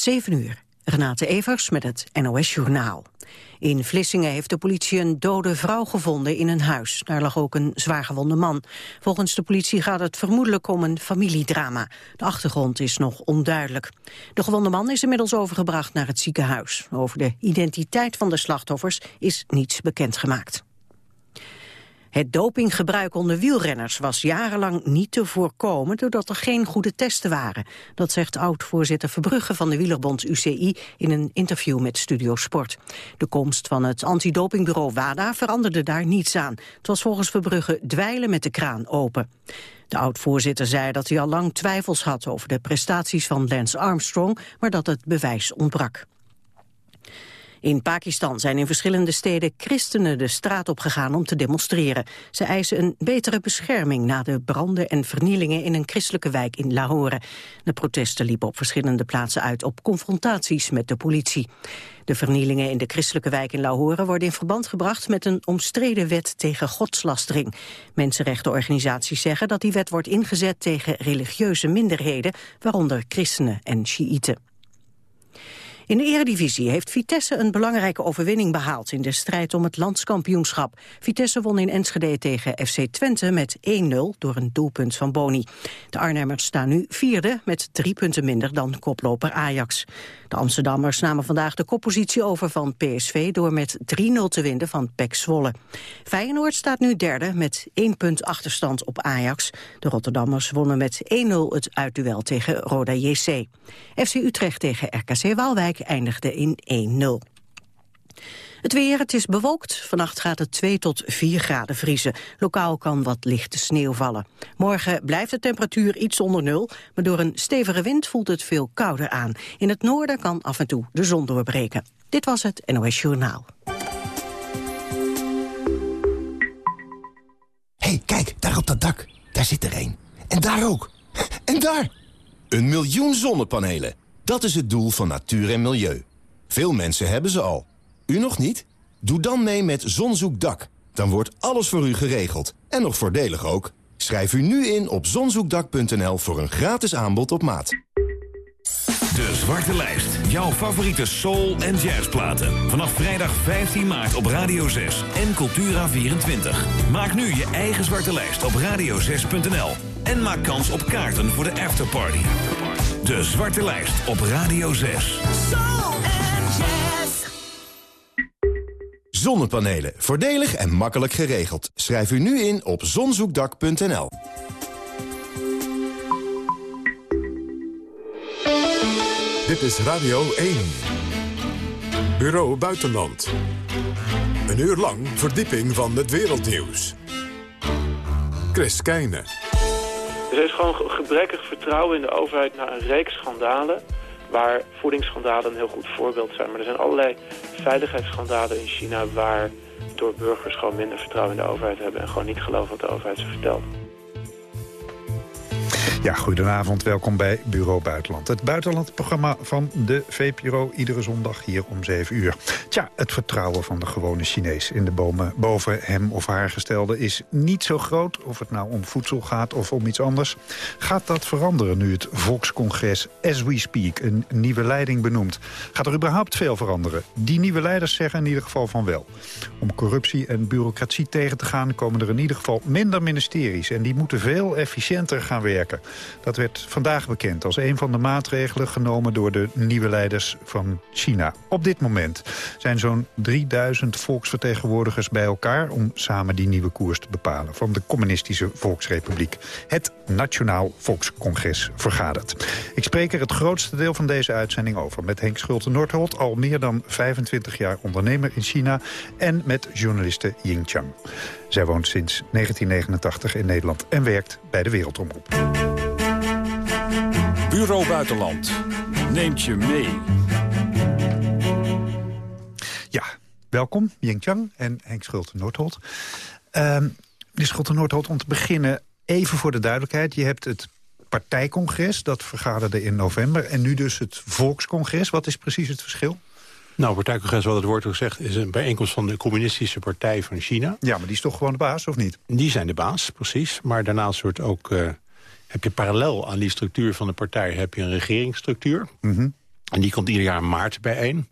7 uur. Renate Evers met het NOS Journaal. In Vlissingen heeft de politie een dode vrouw gevonden in een huis. Daar lag ook een zwaargewonde man. Volgens de politie gaat het vermoedelijk om een familiedrama. De achtergrond is nog onduidelijk. De gewonde man is inmiddels overgebracht naar het ziekenhuis. Over de identiteit van de slachtoffers is niets bekendgemaakt. Het dopinggebruik onder wielrenners was jarenlang niet te voorkomen doordat er geen goede testen waren. Dat zegt oud-voorzitter Verbrugge van de wielerbond UCI in een interview met Studio Sport. De komst van het antidopingbureau WADA veranderde daar niets aan. Het was volgens Verbrugge dweilen met de kraan open. De oud-voorzitter zei dat hij al lang twijfels had over de prestaties van Lance Armstrong, maar dat het bewijs ontbrak. In Pakistan zijn in verschillende steden christenen de straat op gegaan om te demonstreren. Ze eisen een betere bescherming na de branden en vernielingen in een christelijke wijk in Lahore. De protesten liepen op verschillende plaatsen uit op confrontaties met de politie. De vernielingen in de christelijke wijk in Lahore worden in verband gebracht met een omstreden wet tegen godslastering. Mensenrechtenorganisaties zeggen dat die wet wordt ingezet tegen religieuze minderheden, waaronder christenen en Sjiïten. In de eredivisie heeft Vitesse een belangrijke overwinning behaald in de strijd om het landskampioenschap. Vitesse won in Enschede tegen FC Twente met 1-0 door een doelpunt van Boni. De Arnhemmers staan nu vierde met drie punten minder dan koploper Ajax. De Amsterdammers namen vandaag de koppositie over van PSV door met 3-0 te winnen van PEC Zwolle. Feyenoord staat nu derde met één punt achterstand op Ajax. De Rotterdammers wonnen met 1-0 het uitduel tegen Roda JC. FC Utrecht tegen RKC Waalwijk eindigde in 1-0. Het weer, het is bewolkt. Vannacht gaat het 2 tot 4 graden vriezen. Lokaal kan wat lichte sneeuw vallen. Morgen blijft de temperatuur iets onder nul, maar door een stevige wind voelt het veel kouder aan. In het noorden kan af en toe de zon doorbreken. Dit was het NOS Journaal. hey, kijk, daar op dat dak. Daar zit er een. En daar ook. En daar! Een miljoen zonnepanelen. Dat is het doel van natuur en milieu. Veel mensen hebben ze al. U nog niet? Doe dan mee met Zonzoekdak. Dan wordt alles voor u geregeld. En nog voordelig ook. Schrijf u nu in op zonzoekdak.nl voor een gratis aanbod op maat. De Zwarte Lijst. Jouw favoriete soul- en jazzplaten. Vanaf vrijdag 15 maart op Radio 6 en Cultura24. Maak nu je eigen Zwarte Lijst op radio6.nl. En maak kans op kaarten voor de afterparty. De Zwarte Lijst op Radio 6. Soul jazz. Zonnepanelen. Voordelig en makkelijk geregeld. Schrijf u nu in op zonzoekdak.nl. Dit is Radio 1. Bureau Buitenland. Een uur lang verdieping van het wereldnieuws. Chris Keijne. Er is gewoon gebrekkig vertrouwen in de overheid naar een reeks schandalen... waar voedingsschandalen een heel goed voorbeeld zijn. Maar er zijn allerlei veiligheidsschandalen in China... waar door burgers gewoon minder vertrouwen in de overheid hebben... en gewoon niet geloven wat de overheid ze vertelt. Ja, goedenavond. Welkom bij Bureau Buitenland. Het buitenlandprogramma van de VPRO. Iedere zondag hier om 7 uur. Tja, het vertrouwen van de gewone Chinees in de bomen boven hem of haar gestelde is niet zo groot. Of het nou om voedsel gaat of om iets anders. Gaat dat veranderen nu het Volkscongres As We Speak een nieuwe leiding benoemt? Gaat er überhaupt veel veranderen? Die nieuwe leiders zeggen in ieder geval van wel. Om corruptie en bureaucratie tegen te gaan komen er in ieder geval minder ministeries. En die moeten veel efficiënter gaan werken. Dat werd vandaag bekend als een van de maatregelen genomen door de nieuwe leiders van China. Op dit moment zijn zo'n 3000 volksvertegenwoordigers bij elkaar om samen die nieuwe koers te bepalen van de communistische Volksrepubliek. Het Nationaal Volkscongres vergadert. Ik spreek er het grootste deel van deze uitzending over met Henk Schulte-Noordholt, al meer dan 25 jaar ondernemer in China en met journaliste Ying Chang. Zij woont sinds 1989 in Nederland en werkt bij de Wereldomroep. Bureau Buitenland neemt je mee. Ja, welkom, Ying Chang en Henk Schulte-Noordholt. Uh, meneer Schulte-Noordholt, om te beginnen even voor de duidelijkheid. Je hebt het partijcongres, dat vergaderde in november... en nu dus het volkscongres. Wat is precies het verschil? Nou, partijcongres, wat het woord ook zegt... is een bijeenkomst van de communistische partij van China. Ja, maar die is toch gewoon de baas, of niet? Die zijn de baas, precies. Maar daarnaast wordt ook... Uh, heb je parallel aan die structuur van de partij... heb je een regeringsstructuur. Mm En die komt ieder jaar in maart bijeen.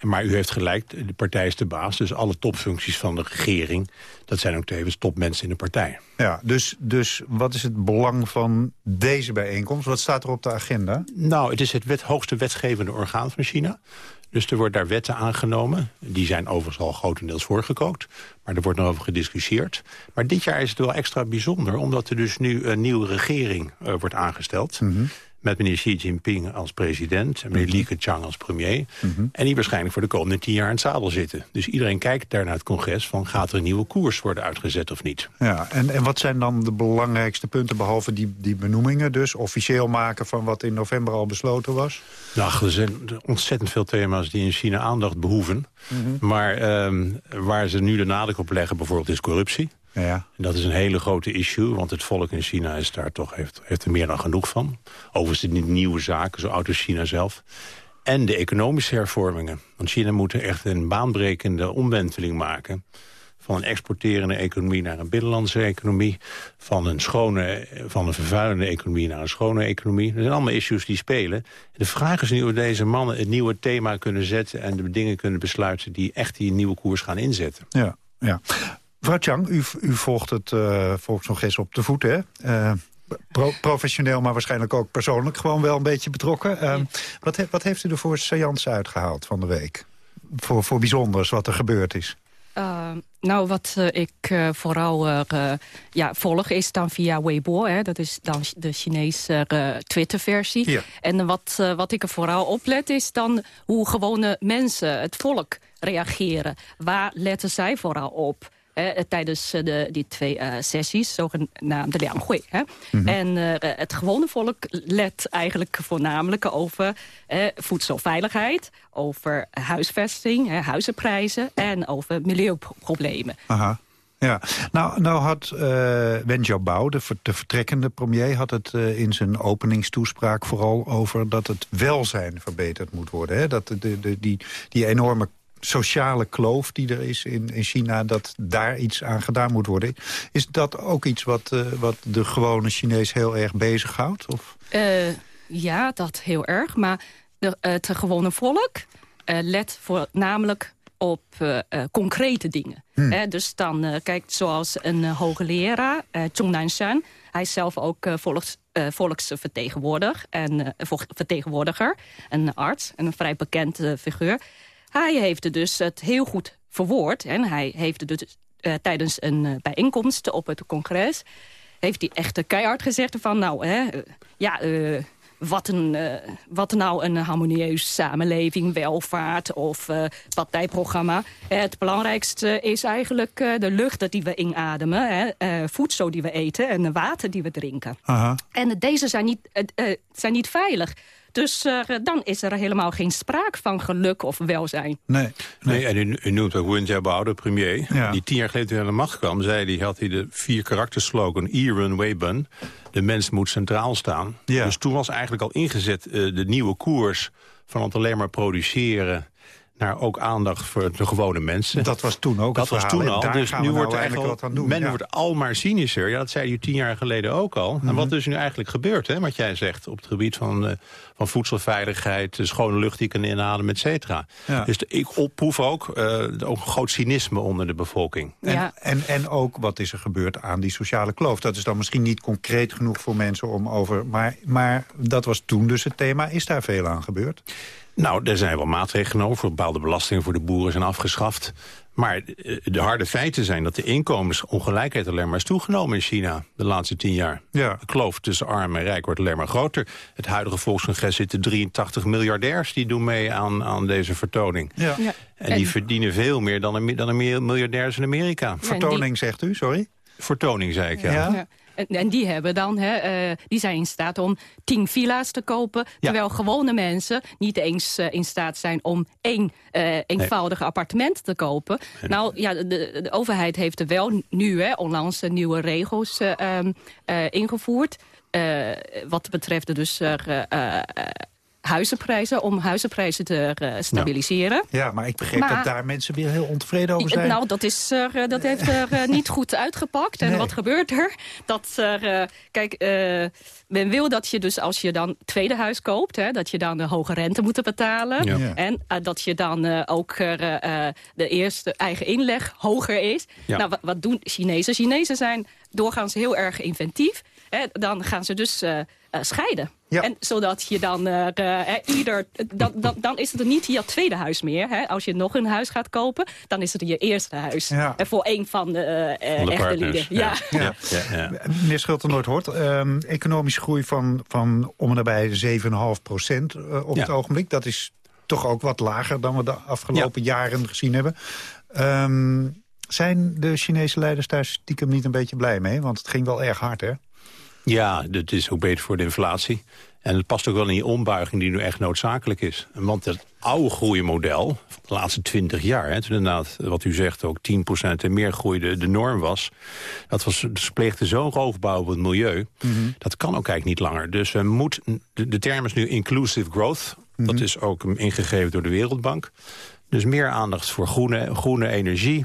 Maar u heeft gelijk, de partij is de baas. Dus alle topfuncties van de regering... dat zijn ook tevens topmensen in de partij. Ja, dus, dus wat is het belang van deze bijeenkomst? Wat staat er op de agenda? Nou, het is het wet, hoogste wetgevende orgaan van China. Dus er worden daar wetten aangenomen. Die zijn overigens al grotendeels voorgekookt. Maar er wordt nog over gediscussieerd. Maar dit jaar is het wel extra bijzonder... omdat er dus nu een nieuwe regering uh, wordt aangesteld... Mm met meneer Xi Jinping als president... en meneer mhm. Li Keqiang als premier. Mhm. En die waarschijnlijk voor de komende tien jaar in het zadel zitten. Dus iedereen kijkt daar naar het congres van... gaat er een nieuwe koers worden uitgezet of niet? Ja, en, en wat zijn dan de belangrijkste punten... behalve die, die benoemingen dus? Officieel maken van wat in november al besloten was? Nou, er zijn ontzettend veel thema's die in China aandacht behoeven. Mhm. Maar um, waar ze nu de nadruk op leggen bijvoorbeeld is corruptie. Ja. En dat is een hele grote issue, want het volk in China is daar toch, heeft, heeft er meer dan genoeg van. Overigens niet nieuwe zaken, zo oud als China zelf. En de economische hervormingen. Want China moet echt een baanbrekende omwenteling maken van een exporterende economie naar een binnenlandse economie... van een, schone, van een vervuilende economie naar een schone economie. Dat zijn allemaal issues die spelen. De vraag is nu of deze mannen het nieuwe thema kunnen zetten... en de dingen kunnen besluiten die echt die nieuwe koers gaan inzetten. Ja, ja. Mevrouw Chang, u, u volgt het uh, volkscongres op de voet, hè? Uh, professioneel, maar waarschijnlijk ook persoonlijk gewoon wel een beetje betrokken. Uh, wat, he, wat, heeft u er voor seance uitgehaald van de week? Voor, voor bijzonders wat er gebeurd is? nou, wat ik vooral ja, volg is dan via Weibo. Hè, dat is dan de Chinese Twitter-versie. Ja. En wat, wat ik er vooral op let is dan hoe gewone mensen, het volk, reageren. Waar letten zij vooral op? Tijdens eh, de, die twee sessies, zogenaamde Lianghui. Hè. Mhm. En uh, het gewone volk let eigenlijk voornamelijk over voedselveiligheid, over huisvesting, huizenprijzen en over milieuproblemen. Aha. Ja, nou, nou had uh, Wen Jiabao, de, de, vertrekkende premier... had het uh, in zijn openingstoespraak vooral over dat het welzijn verbeterd moet worden. Hè? Dat de, de, die, die enorme sociale kloof die er is in, in China... dat daar iets aan gedaan moet worden. Is dat ook iets wat, uh, wat de gewone Chinees heel erg bezighoudt? Of? Uh, ja, dat heel erg. Maar de, het gewone volk uh, let voornamelijk op concrete dingen. Hmm. dus dan, kijk, zoals een hoogleraar, Zhong Nanshan... hij is zelf ook volks, volksvertegenwoordiger, en, vertegenwoordiger, een arts, en een vrij bekend figuur... Hij heeft dus het heel goed verwoord. En hij heeft dus uh, tijdens een uh, bijeenkomst op het congres... heeft hij echt keihard gezegd van... nou, hè, uh, ja, wat, een, wat nou een harmonieus samenleving, welvaart of partijprogramma. het belangrijkste is eigenlijk de lucht die we inademen, hè, voedsel die we eten en water die we drinken. Aha. En deze zijn niet, zijn niet veilig. Dus uh, dan is er helemaal geen sprake van geluk of welzijn. Nee, nee. en u, u noemt ook Wen Jiabao, de premier. Ja. Die tien jaar geleden aan de macht kwam, zei die, had hij de vier karakterslogan... E-Run Weibun, de mens moet centraal staan. Ja. Dus toen was eigenlijk al ingezet uh, de nieuwe koers... van het alleen maar produceren naar ook aandacht voor de gewone mensen. Dat was toen ook Dat was toen al. Dus nu wordt nou eigenlijk wat aan doen. Men wordt al maar cynischer. Ja, dat zei u tien jaar geleden ook al. En mhm. wat is nu eigenlijk gebeurd, hè, wat jij zegt... op het gebied van, uh, van voedselveiligheid, de schone lucht die je kan inademen, et cetera. Dus ik opproef ook, uh, ook een groot cynisme onder de bevolking. En, ja. en, en ook, wat is er gebeurd aan die sociale kloof? Dat is dan misschien niet concreet genoeg voor mensen om over... maar, maar dat was toen dus het thema. Is daar veel aan gebeurd? Nou, er zijn wel maatregelen genomen. Voor bepaalde belastingen voor de boeren zijn afgeschaft. Maar eh, de harde feiten zijn dat de inkomensongelijkheid alleen maar is toegenomen in China de laatste tien jaar. Ja. De kloof tussen arm en rijk wordt alleen maar groter. Het huidige volkscongres zitten 83 miljardairs die doen mee aan, aan deze vertoning. Ja. ja. En, die verdienen veel meer dan een, dan een miljardairs in Amerika. Vertoning zegt u, sorry? Vertoning, zei ik, ja. ja. En, die, hebben dan, hè, uh, die zijn in staat om tien villa's te kopen. Terwijl gewone mensen niet eens uh, in staat zijn om één uh, eenvoudig nee. appartement te kopen. Nee. Nou ja, de, de, overheid heeft er wel nu hè, onlangs nieuwe regels um, ingevoerd. wat betreft dus huizenprijzen... om huizenprijzen te stabiliseren. Ja, maar ik begreep dat daar mensen weer heel ontevreden over zijn. Nou, dat, is, dat heeft er niet goed uitgepakt. En wat gebeurt er? Dat er, kijk, men wil dat je dus als je dan tweede huis koopt... Hè, dat je dan de hoge rente moet betalen. En dat je dan ook de eerste eigen inleg hoger is. Nou, wat, wat doen Chinezen? Chinezen zijn doorgaans heel erg inventief. Hè, dan gaan ze dus uh, scheiden. En zodat je dan uh, ieder... Dan, dan, dan is het niet je tweede huis meer. Hè. Als je nog een huis gaat kopen, dan is het je eerste huis. Ja. voor een van de, echte lieden. Ja. Ja. Ja. Meneer Schulte-Noordhoort, um, economische groei van, van om en nabij 7,5 procent op het ogenblik. Dat is toch ook wat lager dan we de afgelopen jaren gezien hebben. Um, zijn de Chinese leiders daar stiekem niet een beetje blij mee? Want het ging wel erg hard, hè? Ja, dat is ook beter voor de inflatie. En het past ook wel in die ombuiging die nu echt noodzakelijk is. Want het oude groeimodel van de laatste twintig jaar... Hè, toen inderdaad, wat u zegt, ook 10% en meer groeide de norm was... dat was, ze pleegde zo'n roofbouw op het milieu. Mhm. Dat kan ook eigenlijk niet langer. Dus we moet, de, de term is nu inclusive growth. Dat mhm. is ook ingegeven door de Wereldbank. Dus meer aandacht voor groene, groene energie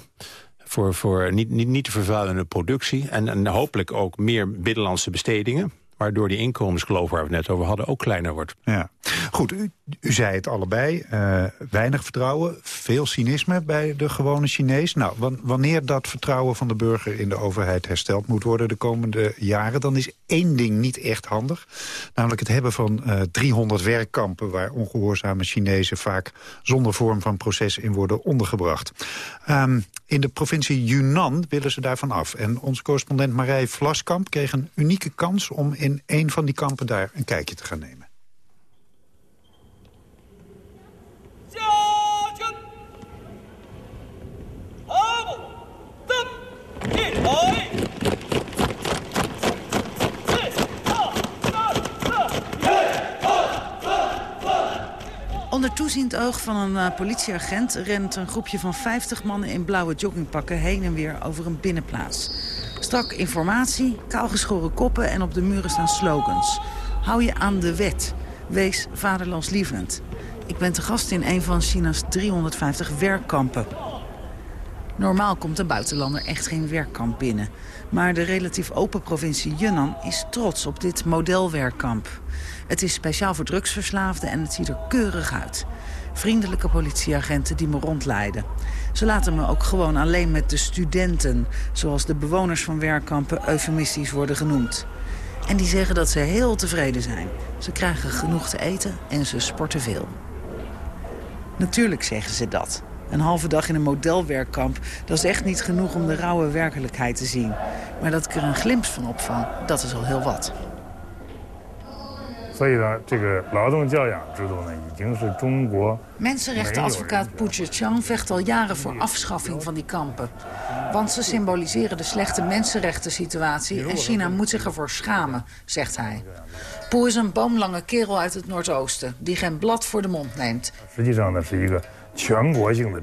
voor, voor niet, niet, niet te vervuilende productie. En, en hopelijk ook meer binnenlandse bestedingen waardoor die inkomenskloof waar we het net over hadden ook kleiner wordt. Ja. Goed, u, u zei het allebei. Uh, weinig vertrouwen, veel cynisme bij de gewone Chinees. Nou, wanneer dat vertrouwen van de burger in de overheid hersteld moet worden de komende jaren... dan is één ding niet echt handig. Namelijk het hebben van uh, eh, 300 werkkampen... waar ongehoorzame Chinezen vaak zonder vorm van proces in worden ondergebracht. Um, in de provincie Yunnan willen ze daarvan af. En onze correspondent Marij Vlaskamp kreeg een unieke kans... om in een van die kampen daar een kijkje te gaan nemen. Onder toeziend oog van een uh, politieagent rent een groepje van 50 mannen in blauwe joggingpakken heen en weer over een binnenplaats. Strak informatie, kaalgeschoren koppen en op de muren staan slogans. Hou je aan de wet. Wees vaderlandslievend. Ik ben te gast in een van China's 350 werkkampen. Normaal komt een buitenlander echt geen werkkamp binnen. Maar de relatief open provincie Yunnan is trots op dit modelwerkkamp. Het is speciaal voor drugsverslaafden en het ziet er keurig uit. Vriendelijke politieagenten die me rondleiden. Ze laten me ook gewoon alleen met de studenten... zoals de bewoners van werkkampen eufemistisch worden genoemd. En die zeggen dat ze heel tevreden zijn. Ze krijgen genoeg te eten en ze sporten veel. Natuurlijk zeggen ze dat. Een halve dag in een modelwerkkamp, dat is echt niet genoeg om de rauwe werkelijkheid te zien. Maar dat ik er een glimp van opvang, dat is al heel wat. Mensenrechtenadvocaat Pu Chang vecht al jaren voor afschaffing van die kampen. Want ze symboliseren de slechte mensenrechten situatie en China moet zich ervoor schamen, zegt hij. Pu is een boomlange kerel uit het Noordoosten die geen blad voor de mond neemt.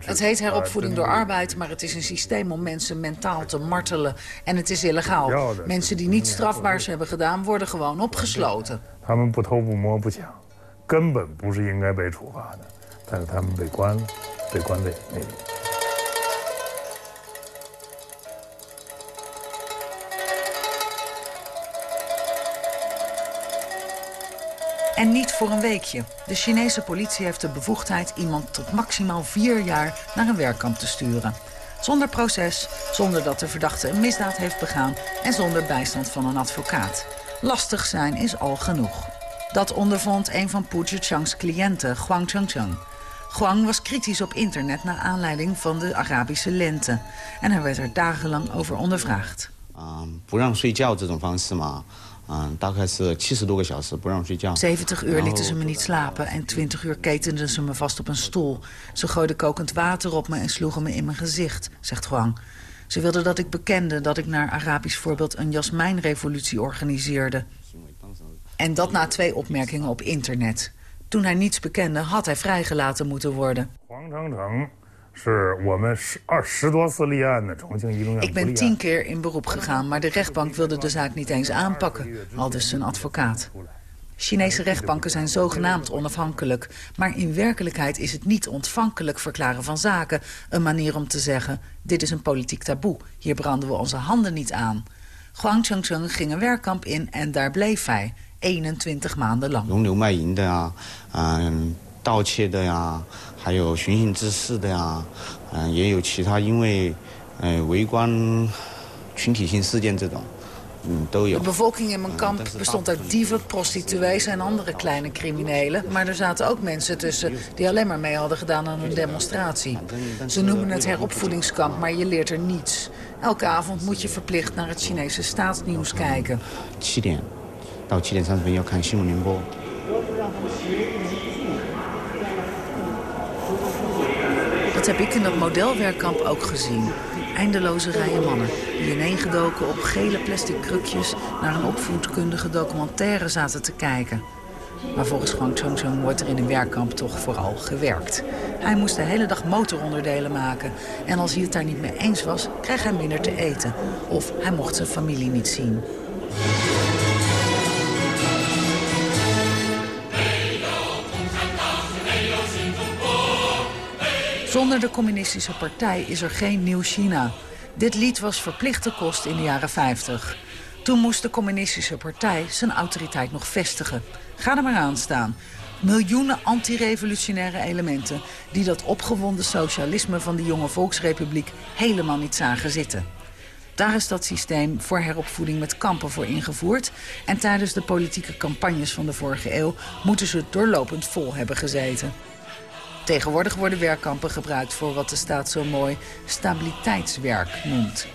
Het heet heropvoeding door arbeid, maar het is een systeem om mensen mentaal te martelen. En het is illegaal. Mensen die niet strafbaars hebben gedaan, worden gewoon opgesloten. En niet voor een weekje. De Chinese politie heeft de bevoegdheid iemand tot maximaal vier jaar naar een werkkamp te sturen. Zonder proces, zonder dat de verdachte een misdaad heeft begaan en zonder bijstand van een advocaat. Lastig zijn is al genoeg. Dat ondervond een van Pu Zhichangs cliënten, Huang Chengcheng. Huang was kritisch op internet naar aanleiding van de Arabische lente. En hij werd er dagenlang over ondervraagd. Um, 70 uur lieten ze me niet slapen en 20 uur ketenden ze me vast op een stoel. Ze gooiden kokend water op me en sloegen me in mijn gezicht, zegt Huang. Ze wilden dat ik bekende dat ik naar Arabisch voorbeeld een jasmijnrevolutie organiseerde. En dat na twee opmerkingen op internet. Toen hij niets bekende, had hij vrijgelaten moeten worden. Ik ben tien keer in beroep gegaan, maar de rechtbank wilde de zaak niet eens aanpakken, al dus zijn advocaat. Chinese rechtbanken zijn zogenaamd onafhankelijk. Maar in werkelijkheid is het niet ontvankelijk verklaren van zaken. Een manier om te zeggen, dit is een politiek taboe. Hier branden we onze handen niet aan. Huang Chengcheng ging een werkkamp in en daar bleef hij. 21 maanden lang. 容留卖淫的呀，嗯，盗窃的呀，还有寻衅滋事的呀，嗯，也有其他因为，呃，围观群体性事件这种。De bevolking in mijn kamp bestond uit dieven, prostituees en andere kleine criminelen. Maar er zaten ook mensen tussen die alleen maar mee hadden gedaan aan een demonstratie. Ze noemen het heropvoedingskamp, maar je leert er niets. Elke avond moet je verplicht naar het Chinese staatsnieuws kijken. 7点到7点30分要看新闻联播。 Dat heb ik in dat modelwerkkamp ook gezien. Eindeloze rijen mannen die ineengedoken op gele plastic krukjes... naar een opvoedkundige documentaire zaten te kijken. Maar volgens Huang Chongcheng wordt er in een werkkamp toch vooral gewerkt. Hij moest de hele dag motoronderdelen maken. En als hij het daar niet mee eens was, kreeg hij minder te eten. Of hij mocht zijn familie niet zien. Zonder de communistische partij is er geen nieuw China. Dit lied was verplichte kost in de jaren 50. Toen moest de communistische partij zijn autoriteit nog vestigen. Ga er maar aan staan. Miljoenen antirevolutionaire elementen... die dat opgewonden socialisme van de jonge volksrepubliek helemaal niet zagen zitten. Daar is dat systeem voor heropvoeding met kampen voor ingevoerd. En tijdens de politieke campagnes van de vorige eeuw... moeten ze doorlopend vol hebben gezeten. Tegenwoordig worden werkkampen gebruikt voor wat de staat zo mooi stabiliteitswerk noemt.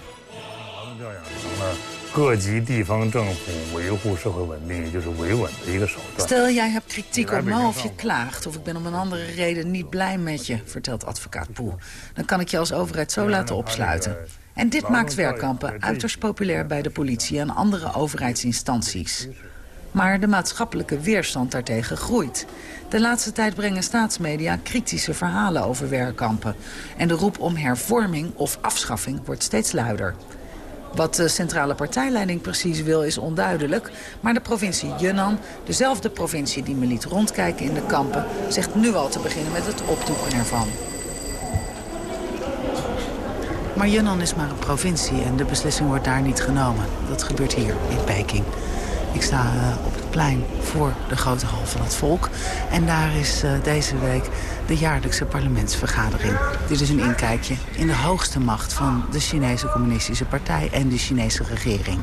Stel jij hebt kritiek op me of je klaagt of ik ben om een andere reden niet blij met je, vertelt advocaat Poe. Dan kan ik je als overheid zo laten opsluiten. En dit maakt werkkampen uiterst populair bij de politie en andere overheidsinstanties. Maar de maatschappelijke weerstand daartegen groeit. De laatste tijd brengen staatsmedia kritische verhalen over werkkampen. En de roep om hervorming of afschaffing wordt steeds luider. Wat de centrale partijleiding precies wil is onduidelijk. Maar de provincie Yunnan, dezelfde provincie die me liet rondkijken in de kampen... zegt nu al te beginnen met het opdoeken ervan. Maar Yunnan is maar een provincie en de beslissing wordt daar niet genomen. Dat gebeurt hier in Peking. Ik sta eh, op het plein voor de grote hal van het volk. En daar is uh, deze week de jaarlijkse parlementsvergadering. Dit is een inkijkje in de hoogste macht van de Chinese Communistische Partij en de Chinese regering.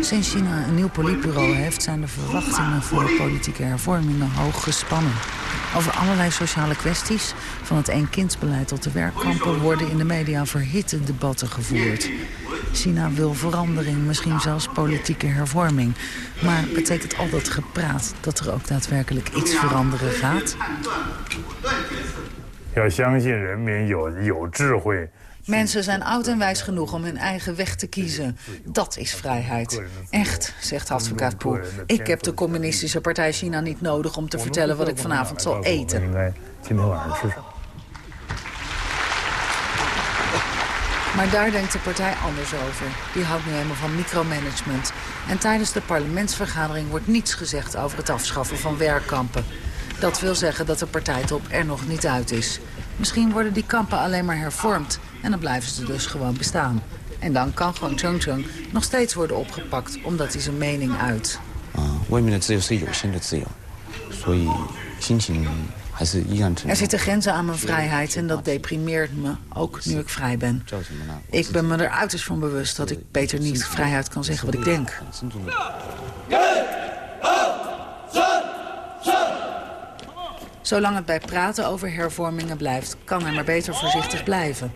Sinds China een nieuw politbureau heeft... zijn de verwachtingen voor politieke hervormingen hoog gespannen. Over allerlei sociale kwesties, van het eenkindsbeleid tot de werkkampen... worden in de media verhitte debatten gevoerd. China wil verandering, misschien zelfs politieke hervorming. Maar betekent al dat gepraat dat er ook daadwerkelijk iets veranderen gaat? 要相信人民有有智慧 Mensen zijn oud en wijs genoeg om hun eigen weg te kiezen. Dat is vrijheid. Echt, zegt advocaat Poe. Ik heb de communistische partij China niet nodig om te vertellen wat ik vanavond zal eten. Maar daar denkt de partij anders over. Die houdt nu helemaal van micromanagement. En tijdens de parlementsvergadering wordt niets gezegd over het afschaffen van werkkampen. Dat wil zeggen dat de partijtop er nog niet uit is. Misschien worden die kampen alleen maar hervormd en dan blijven ze dus gewoon bestaan. En dan kan gewoon Chongcheng nog steeds worden opgepakt omdat hij zijn mening uit. Er zitten grenzen aan mijn vrijheid en dat deprimeert me, ook nu ik vrij ben. Ik ben me er uiterst van bewust dat ik beter niet vrijheid kan zeggen wat ik denk. Zolang het bij praten over hervormingen blijft, kan hij maar beter voorzichtig blijven.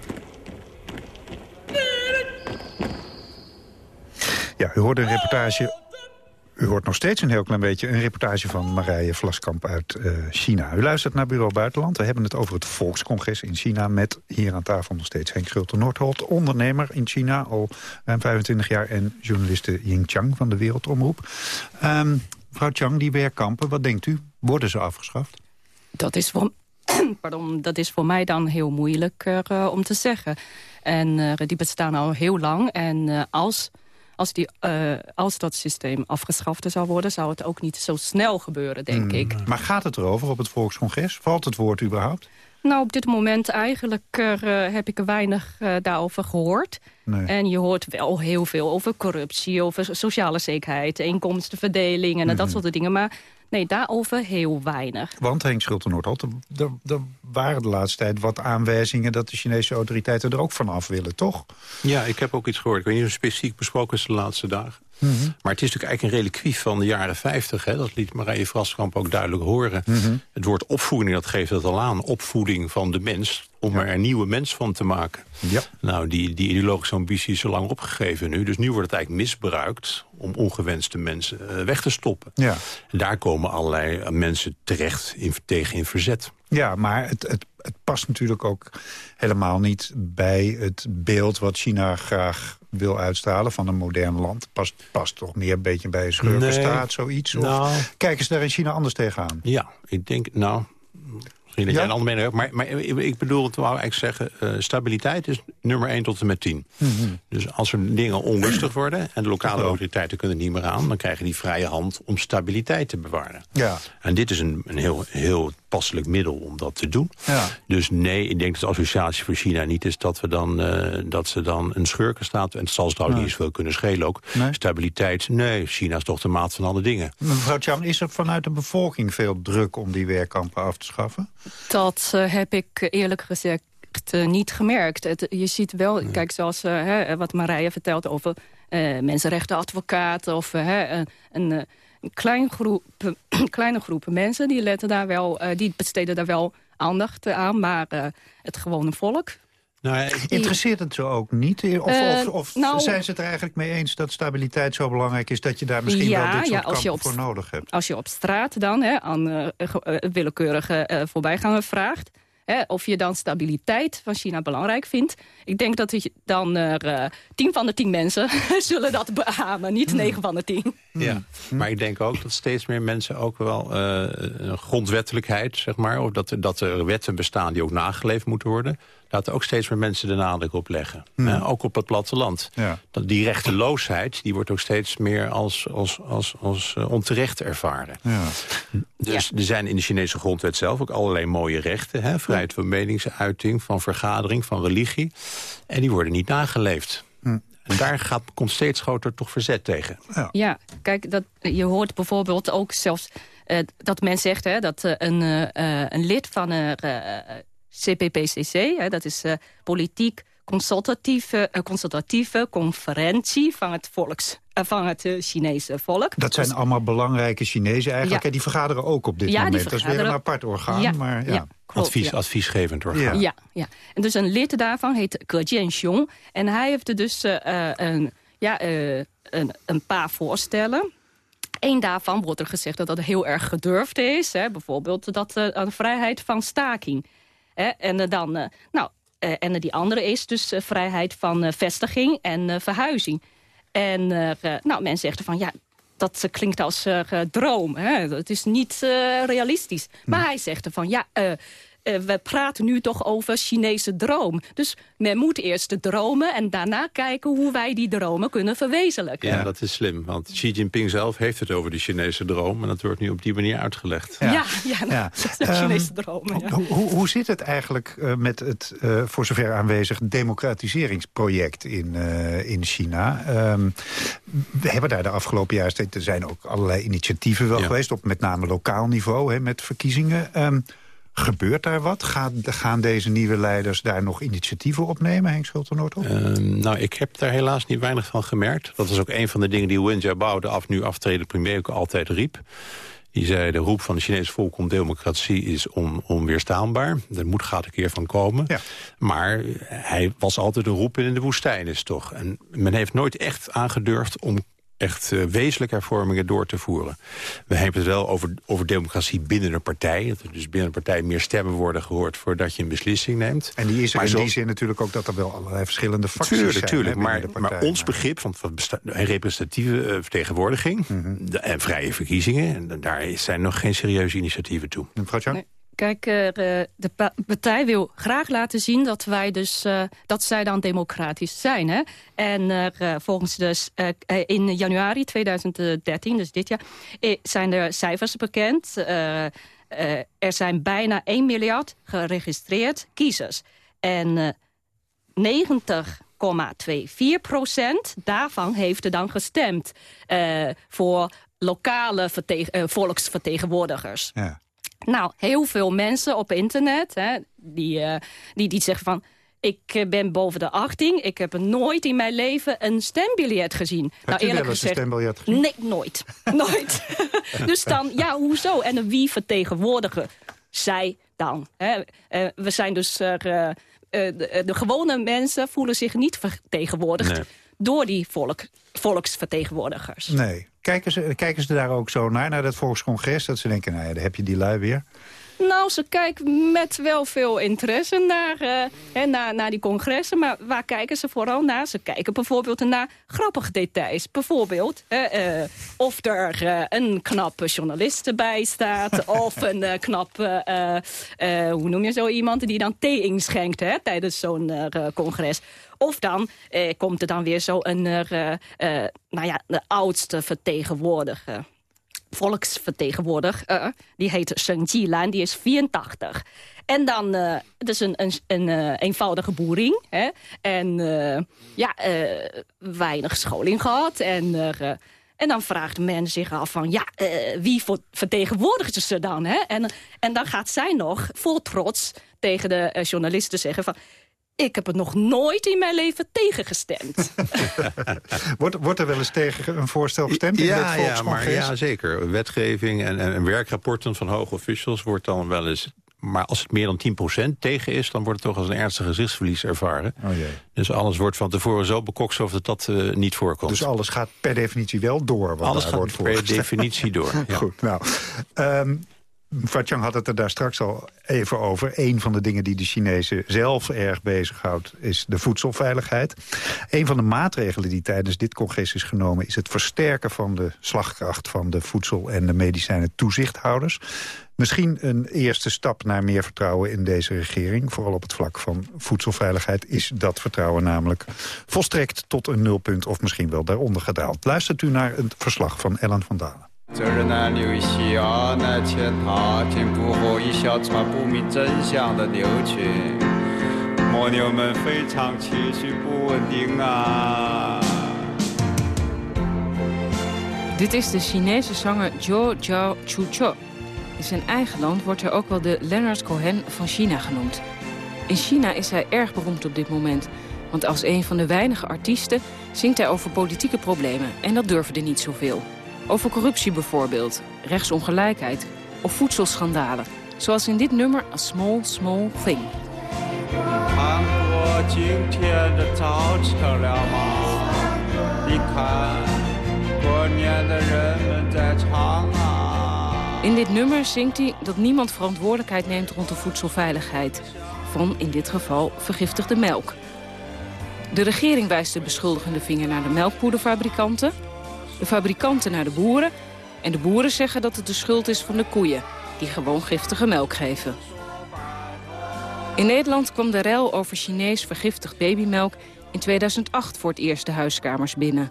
Ja, u hoorde een reportage... U hoort nog steeds een heel klein beetje een reportage van Marije Vlaskamp uit uh, China. U luistert naar Bureau Buitenland. We hebben het over het Volkscongres in China... met hier aan tafel nog steeds Henk Schulte-Noordholt... ondernemer in China, al ruim 25 jaar... en journaliste Ying Chang van de Wereldomroep. Um, mevrouw Chang, die werkkampen, wat denkt u? Worden ze afgeschaft? Dat is van pardon, dat is voor mij dan heel moeilijk uh, om te zeggen. En uh, die bestaan al heel lang. En uh, als, als, die, als dat systeem afgeschaft zou worden... zou het ook niet zo snel gebeuren, denk Hmm. ik. Maar gaat het erover op het volkscongres? Valt het woord überhaupt? Nou, op dit moment eigenlijk heb ik er weinig daarover gehoord. Nee. En je hoort wel heel veel over corruptie, over sociale zekerheid... inkomstenverdeling en Mhm. dat soort dingen. Maar nee, daarover heel weinig. Want Henk Schulte-Noordholt, er, er waren de laatste tijd wat aanwijzingen... dat de Chinese autoriteiten er ook van af willen, toch? Ja, ik heb ook iets gehoord. Ik weet niet of het specifiek besproken is de laatste dagen. Mhm. Maar het is natuurlijk eigenlijk een reliquie van de jaren 50. Hè? Dat liet Marije Vraskamp ook duidelijk horen. Mhm. Het woord opvoeding, dat geeft het al aan. Opvoeding van de mens, om er een nieuwe mens van te maken. Ja. Nou, die, die ideologische ambitie is zo lang opgegeven nu. Dus nu wordt het eigenlijk misbruikt om ongewenste mensen eh, weg te stoppen. Ja. En daar komen allerlei eh, mensen terecht in, tegen in verzet. Ja, maar het, het, het past natuurlijk ook helemaal niet bij het beeld... wat China graag wil uitstralen van een modern land. Past, past toch meer een beetje bij een schurkenstaat, Nee. zoiets? Of Nou. kijken ze daar in China anders tegenaan? Ja, ik denk, nou... Misschien dat Ja? jij een andere mening hebt. Maar, maar ik bedoel, het wou eigenlijk zeggen... eh, stabiliteit is nummer 1 tot en met 10. Mhm. Dus als er dingen onrustig worden... en de lokale autoriteiten kunnen niet meer aan... dan krijgen die vrije hand om stabiliteit te bewaren. Ja. En dit is een, een heel, heel passelijk middel om dat te doen. Ja. Dus nee, ik denk dat de associatie voor China niet is... dat, we dan, eh, dat ze dan een schurkenstaat... en het zal ze trouwens niet zoveel kunnen schelen ook. Nee. Stabiliteit, nee, China is toch de maat van alle dingen. Mevrouw Chan, is er vanuit de bevolking veel druk om die werkkampen af te schaffen? Dat eh, heb ik eerlijk gezegd eh, niet gemerkt. Het, je ziet wel, kijk, zoals eh, hè, wat Marije vertelt over mensenrechtenadvocaten... of hè, een, een, klein groep, kleine groepen mensen die, letten daar wel, die besteden daar wel aandacht aan. Maar het gewone volk... Nou, Interesseert het ze ook niet? Of, Eh, of, of nou- zijn ze het er eigenlijk mee eens dat stabiliteit zo belangrijk is... dat je daar misschien Ja, wel dit soort ja, als je kampen op- voor nodig hebt? als je op straat dan hè, aan eh, eh, willekeurige eh, voorbijganger vraagt... Hè, of je dan stabiliteit van China belangrijk vindt... ik denk dat je dan er tien van de tien mensen zullen dat beamen. Niet Hmm. negen van de tien. Ja, maar ik denk ook dat steeds meer mensen ook wel eh, een grondwettelijkheid, zeg maar... of dat, er- dat er wetten bestaan die ook nageleefd moeten worden... laten ook steeds meer mensen de nadruk op leggen. Eh, ook op het platteland. Ja. Dat die rechteloosheid die wordt ook steeds meer als, als, als, als eh, onterecht ervaren. Ja. Dus er zijn in de Chinese grondwet zelf ook allerlei mooie rechten. Hè? Vrijheid van meningsuiting, van vergadering, van religie. En die worden niet nageleefd. En daar gaat, komt steeds groter toch verzet tegen. Ja, kijk, dat, je hoort bijvoorbeeld ook zelfs eh, dat men zegt hè, dat eh, een, eh, eh, een lid van een eh, CPPCC, hè, dat is eh, politiek consultatieve, eh, consultatieve conferentie van het, volks, eh, van het Chinese volk. Dat zijn Dus- allemaal belangrijke Chinezen eigenlijk. Ja. En die vergaderen ook op dit Ja, die moment. Dat is weer een apart orgaan. Ja, maar ja. ja. Klopt, Advies, ja. Adviesgevend orgaan. Ja. ja, En dus een lid daarvan heet Ge Jianxiong. En hij heeft er dus een, ja, eh, een, een paar voorstellen. Eén daarvan wordt er gezegd dat dat heel erg gedurfd is. Hè? Bijvoorbeeld dat eh, aan vrijheid van staking. Hè? En eh, dan, eh, nou, eh, en die andere is dus vrijheid van vestiging en verhuizing. En nou, men zegt ervan, ja, dat klinkt als eh, droom. Hè? Het is niet realistisch. Maar hij zegt ervan, ja, eh, we praten nu toch over Chinese droom. Dus men moet eerst dromen en daarna kijken hoe wij die dromen kunnen verwezenlijken. Ja, dat is slim. Want Xi Jinping zelf heeft het over de Chinese droom. En dat wordt nu op die manier uitgelegd. Ja, ja, Ja. de Ehm, Chinese dromen. Ja. Hoe, zit het eigenlijk eh, met het eh, voor zover aanwezig democratiseringsproject in, eh, in China? Ehm, we hebben daar de afgelopen jaren steeds... er zijn ook allerlei initiatieven wel Ja. geweest... op met name lokaal niveau hè, met verkiezingen. Ehm, gebeurt daar wat? Gaat, gaan deze nieuwe leiders daar nog initiatieven opnemen, Henk Schulte-Noordhoff? Ehm, nou, ik heb daar helaas niet weinig van gemerkt. Dat was ook een van de dingen die Wen Jiabao, de af, nu aftreden premier, ook altijd riep. Die zei, de roep van het Chinese volk om democratie is on, onweerstaanbaar. Er moet gaat een keer van komen. Ja. Maar hij was altijd een roep in de woestijn, is toch. En men heeft nooit echt aangedurfd om echt eh, wezenlijke hervormingen door te voeren. We hebben het wel over, over democratie binnen een partij. Dat er dus binnen een partij meer stemmen worden gehoord... voordat je een beslissing neemt. En die is er Maar in zo- die zin natuurlijk ook dat er wel allerlei verschillende facties Tuurlijk, zijn. tuurlijk. hè, Maar, de maar ons begrip van, een representatieve eh, vertegenwoordiging... Mhm. de- en vrije verkiezingen... en daar zijn nog geen serieuze initiatieven toe. Mevrouw Chan? Nee. Kijk, uh, de partij wil graag laten zien dat wij dus uh, dat zij dan democratisch zijn. Hè? En uh, volgens dus in januari 2013, dus dit jaar, zijn er cijfers bekend. er zijn bijna 1 miljard geregistreerd kiezers. En 90,24 procent daarvan heeft er dan gestemd voor lokale volksvertegenwoordigers. Ja. Nou, heel veel mensen op internet hè, die, uh, die, die zeggen van... Ik eh, ben boven de 18. Ik heb nooit in mijn leven een stembiljet gezien. Heb nou, eerlijk gezegd, een stembiljet gezien? Nee, nooit. nooit. dus dan, ja, hoezo? En wie vertegenwoordigen zij dan? Hè? Uh, we zijn dus... Uh, de, de, gewone mensen voelen zich niet vertegenwoordigd... door die volk, volksvertegenwoordigers. Nee. Kijken ze, kijken ze daar ook zo naar, naar dat volkscongres? Dat ze denken, nou ja, daar heb je die lui weer. Nou, ze kijken met wel veel interesse naar, uh, naar, naar die congressen. Maar waar kijken ze vooral naar? Ze kijken bijvoorbeeld naar grappige details. Bijvoorbeeld uh, of er een knappe journalist erbij staat... of een knappe, hoe noem je zo iemand... die dan thee inschenkt hè, tijdens zo'n congres. Of dan komt er dan weer zo een, nou ja, de oudste vertegenwoordiger volksvertegenwoordiger. Uh, die heet Shen Jilan, die is 84. En dan, uh, het is een, een, een uh, eenvoudige boering. Hè? En ja, weinig scholing gehad. En, en dan vraagt men zich af van, ja, wie vertegenwoordigt ze dan? Hè? En, en dan gaat zij nog vol trots tegen de journalisten zeggen van... Ik heb het nog nooit in mijn leven tegengestemd. wordt, wordt er wel eens tegen een voorstel gestemd in ja, ja, maar, ja, zeker. Wetgeving en, en werkrapporten van hoge officials wordt dan wel eens... Maar als het meer dan 10% tegen is, dan wordt het toch als een ernstig gezichtsverlies ervaren. Oh jee. Dus alles wordt van tevoren zo bekokst dat dat uh, niet voorkomt. Dus alles gaat per definitie wel door? Wat alles gaat per definitie door. Ja. Goed, nou... Um, Fatjang had het er daar straks al even over. Een van de dingen die de Chinezen zelf erg bezighoudt... is de voedselveiligheid. Een van de maatregelen die tijdens dit congres is genomen... is het versterken van de slagkracht van de voedsel- en de medicijnen toezichthouders. Misschien een eerste stap naar meer vertrouwen in deze regering. Vooral op het vlak van voedselveiligheid is dat vertrouwen namelijk volstrekt tot een nulpunt of misschien wel daaronder gedaald. Luistert u naar het verslag van Ellen van Dalen. 责任来留下来践踏，请不和一小串不明真相的牛群。蜗牛们非常情绪不稳定啊。Dit is de Chinese zanger Zhou Jiao Chucho. In zijn eigen land wordt hij ook wel de Leonard Cohen van China genoemd. In China is hij erg beroemd op dit moment. Want als een van de weinige artiesten zingt hij over politieke problemen. En dat durven er niet zoveel. Over corruptie bijvoorbeeld, rechtsongelijkheid of voedselschandalen. Zoals in dit nummer A Small Small Thing. In dit nummer zingt hij dat niemand verantwoordelijkheid neemt rond de voedselveiligheid. Van, in dit geval, vergiftigde melk. De regering wijst de beschuldigende vinger naar de melkpoederfabrikanten de fabrikanten naar de boeren... en de boeren zeggen dat het de schuld is van de koeien... die gewoon giftige melk geven. In Nederland kwam de rel over Chinees vergiftigd babymelk... in 2008 voor het eerst de huiskamers binnen.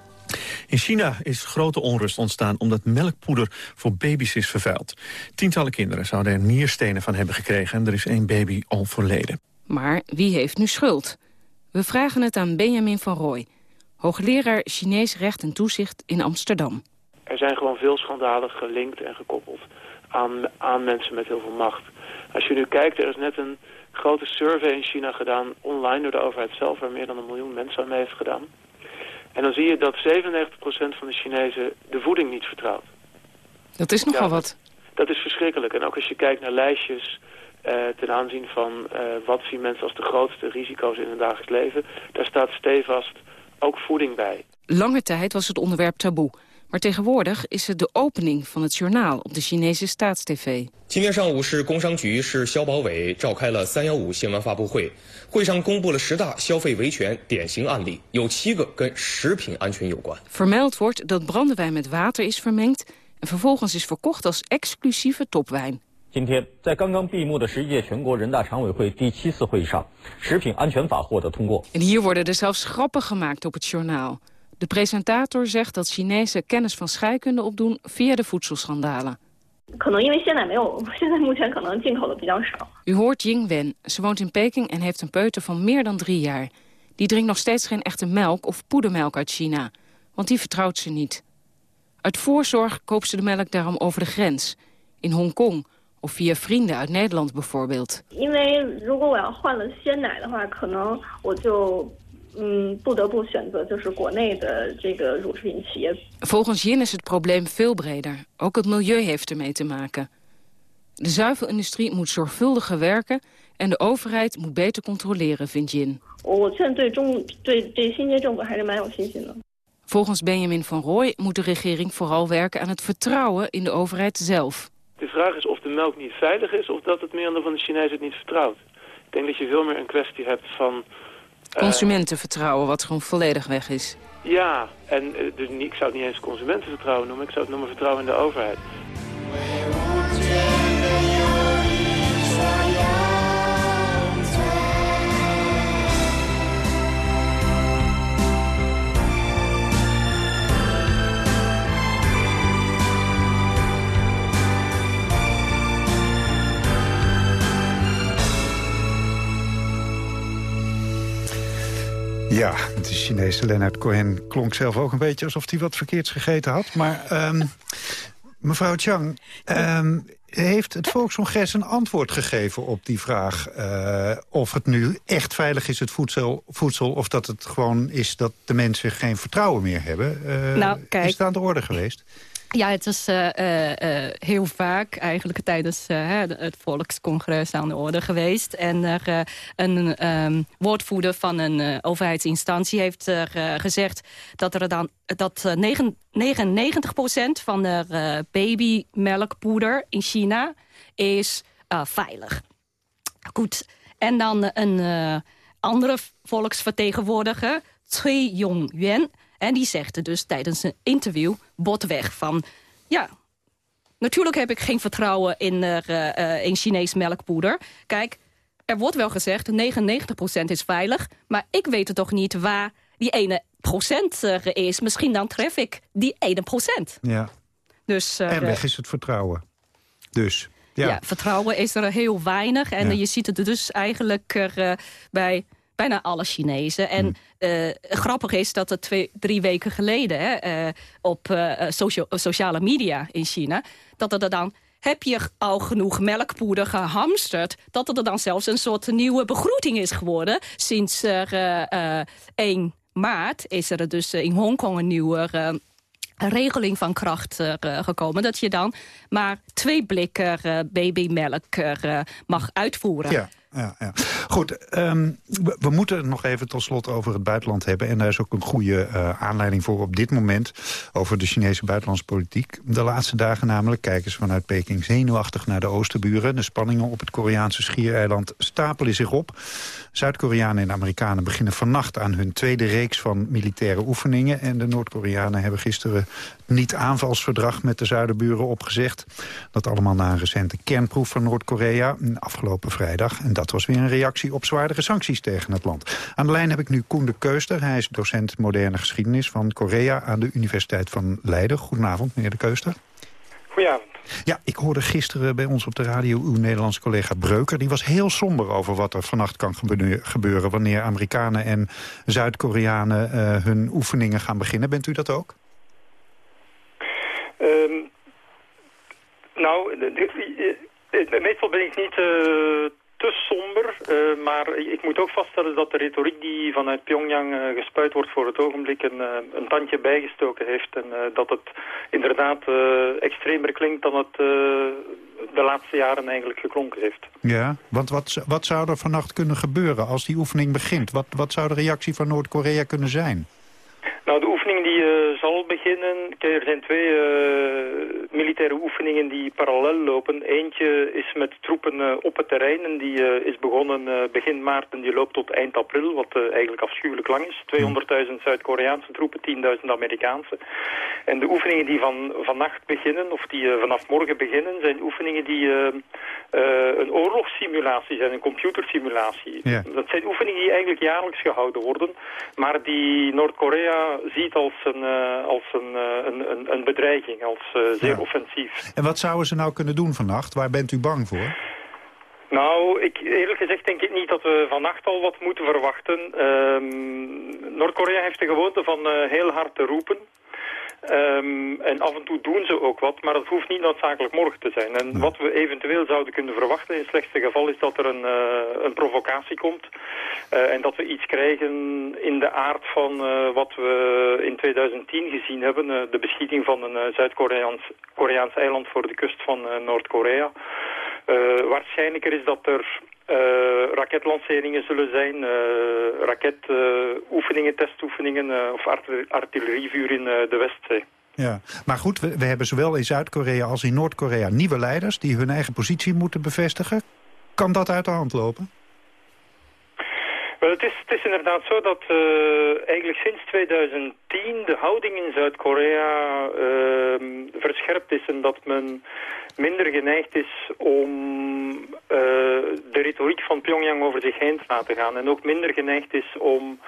In China is grote onrust ontstaan omdat melkpoeder voor baby's is vervuild. Tientallen kinderen zouden er nierstenen van hebben gekregen... en er is één baby al verleden. Maar wie heeft nu schuld? We vragen het aan Benjamin van Rooij hoogleraar Chinees recht en toezicht in Amsterdam. Er zijn gewoon veel schandalen gelinkt en gekoppeld aan, aan mensen met heel veel macht. Als je nu kijkt, er is net een grote survey in China gedaan, online door de overheid zelf, waar meer dan een miljoen mensen aan mee heeft gedaan. En dan zie je dat 97% van de Chinezen de voeding niet vertrouwt. Dat is nogal wat. Dat is verschrikkelijk. En ook als je kijkt naar lijstjes uh, ten aanzien van uh, wat zien mensen als de grootste risico's in hun dagelijks leven, daar staat stevast ook voeding bij. Lange tijd was het onderwerp taboe. Maar tegenwoordig is het de opening van het journaal op de Chinese staatstv. 今天上午是工商局是消保委召开了三幺五新闻发布会，会上公布了十大消费维权典型案例，有七个跟食品安全有关。Vermeld wordt dat brandewijn met water is vermengd en vervolgens is verkocht als exclusieve topwijn. 今天，在刚刚闭幕的十一届全国人大常委会第七次会议上，食品安全法获得通过。En hier worden er zelfs grappen gemaakt op het journaal. De presentator zegt dat Chinezen kennis van scheikunde opdoen via de voedselschandalen. U hoort Ying Wen. Ze woont in Peking en heeft een peuter van meer dan drie jaar. Die drinkt nog steeds geen echte melk of poedermelk uit China. Want die vertrouwt ze niet. Uit voorzorg koopt ze de melk daarom over de grens. In Hongkong of via vrienden uit Nederland bijvoorbeeld. Volgens Yin is het probleem veel breder. Ook het milieu heeft ermee te maken. De zuivelindustrie moet zorgvuldiger werken... en de overheid moet beter controleren, vindt Yin. Volgens Benjamin van Rooij moet de regering vooral werken aan het vertrouwen in de overheid zelf. De vraag is of de melk niet veilig is of dat het merendeel van de Chinezen het niet vertrouwt. Ik denk dat je veel meer een kwestie hebt van... Uh, Consumentenvertrouwen, wat gewoon volledig weg is. Ja, en uh, dus ik zou het niet eens consumentenvertrouwen noemen, ik zou het noemen vertrouwen in de overheid. Ja, de Chinese Leonard Cohen klonk zelf ook een beetje alsof hij wat verkeerds gegeten had. Maar um, mevrouw Chang, um, heeft het Volkscongres een antwoord gegeven op die vraag... Uh, of het nu echt veilig is, het voedsel, voedsel... of dat het gewoon is dat de mensen geen vertrouwen meer hebben? Uh, nou, kijk, is het aan de orde geweest? Ja, het is uh, uh, heel vaak eigenlijk tijdens het volkscongres aan de orde geweest. En er, een um, woordvoerder van een overheidsinstantie heeft gezegd... dat er dan dat 9, 99% van de babymelkpoeder in China is veilig. Goed, en dan een andere volksvertegenwoordiger, Cui Yongyuan en die zegt dus tijdens een interview botweg van... ja, natuurlijk heb ik geen vertrouwen in, uh, uh, in Chinees melkpoeder. Kijk, er wordt wel gezegd 99% is veilig... maar ik weet het toch niet waar die ene procent is. Misschien dan tref ik die ene procent. Ja. Dus, en weg is het vertrouwen. Dus... Ja. ja. vertrouwen is er heel weinig. En ja. je ziet het dus eigenlijk er, bij bijna alle Chinezen. En hmm. uh, grappig is dat het twee, drie weken geleden... Hè, uh, op uh, socia sociale media in China... dat er dan heb je al genoeg melkpoeder gehamsterd... dat er dan zelfs een soort nieuwe begroeting is geworden. Sinds er 1 maart is er dus in Hongkong een nieuwe regeling van kracht uh, gekomen... dat je dan maar twee blikken uh, babymelk uh, mag uitvoeren. Ja ja, ja. Goed, um, we, moeten het nog even tot slot over het buitenland hebben. En daar is ook een goede uh, aanleiding voor op dit moment... over de Chinese buitenlandspolitiek. De laatste dagen namelijk kijken ze vanuit Peking zenuwachtig naar de oosterburen. De spanningen op het Koreaanse schiereiland stapelen zich op. Zuid-Koreanen en Amerikanen beginnen vannacht aan hun tweede reeks van militaire oefeningen. En de Noord-Koreanen hebben gisteren niet-aanvalsverdrag met de zuiderburen opgezegd. Dat allemaal na een recente kernproef van Noord-Korea afgelopen vrijdag. En dat was weer een reactie op zwaardere sancties tegen het land. Aan de lijn heb ik nu Koen de Keuster. Hij is docent moderne geschiedenis van Korea aan de Universiteit van Leiden. Goedenavond, meneer de Keuster. Goedenavond. Ja, ik hoorde gisteren bij ons op de radio uw Nederlandse collega Breuker. Die was heel somber over wat er vannacht kan gebeuren... wanneer Amerikanen en Zuid-Koreanen uh, hun oefeningen gaan beginnen. Bent u dat ook? Um, nou, meestal ben ik niet uh, te somber. Uh, maar ik moet ook vaststellen dat de retoriek die vanuit Pyongyang uh, gespuit wordt voor het ogenblik een, uh, een tandje bijgestoken heeft. En dat het inderdaad extremer klinkt dan het de laatste jaren eigenlijk geklonken heeft. Ja, want wat, wat zou er vannacht kunnen gebeuren als die oefening begint? Wat, wat zou de reactie van Noord-Korea kunnen zijn? Nou, de die uh, zal beginnen, er zijn twee uh, militaire oefeningen die parallel lopen. Eentje is met troepen uh, op het terrein en die is begonnen begin maart en die loopt tot eind april, wat eigenlijk afschuwelijk lang is. 200.000 Zuid-Koreaanse troepen, 10.000 Amerikaanse. En de oefeningen die van vannacht beginnen, of die vanaf morgen beginnen, zijn oefeningen die een oorlogssimulatie zijn, een computersimulatie. Dat zijn oefeningen die eigenlijk jaarlijks gehouden worden, maar die Noord-Korea ziet als een, uh, als een, uh, een, een, bedreiging, als uh, zeer ja. offensief. En wat zouden ze nou kunnen doen vannacht? Waar bent u bang voor? Nou, ik, eerlijk gezegd denk ik niet dat we vannacht al wat moeten verwachten. Um, Noord-Korea heeft de gewoonte van heel hard te roepen. Um, en af en toe doen ze ook wat, maar dat hoeft niet noodzakelijk morgen te zijn. En wat we eventueel zouden kunnen verwachten in het slechtste geval is dat er een, uh, een provocatie komt. Uh, en dat we iets krijgen in de aard van uh, wat we in 2010 gezien hebben. de beschieting van een Zuid-Koreaans Koreaans eiland voor de kust van Noord-Korea. Waarschijnlijker is dat er uh, raketlanceringen zullen zijn, uh, raketoefeningen, testoefeningen of artillerievuur in de Westzee. Ja, maar goed, we, we hebben zowel in Zuid-Korea als in Noord-Korea nieuwe leiders... die hun eigen positie moeten bevestigen. Kan dat uit de hand lopen? Wel, het, is, het is inderdaad zo dat uh, eigenlijk sinds 2010 de houding in Zuid-Korea uh, verscherpt is en dat men minder geneigd is om uh, de retoriek van Pyongyang over zich heen te laten gaan. En ook minder geneigd is om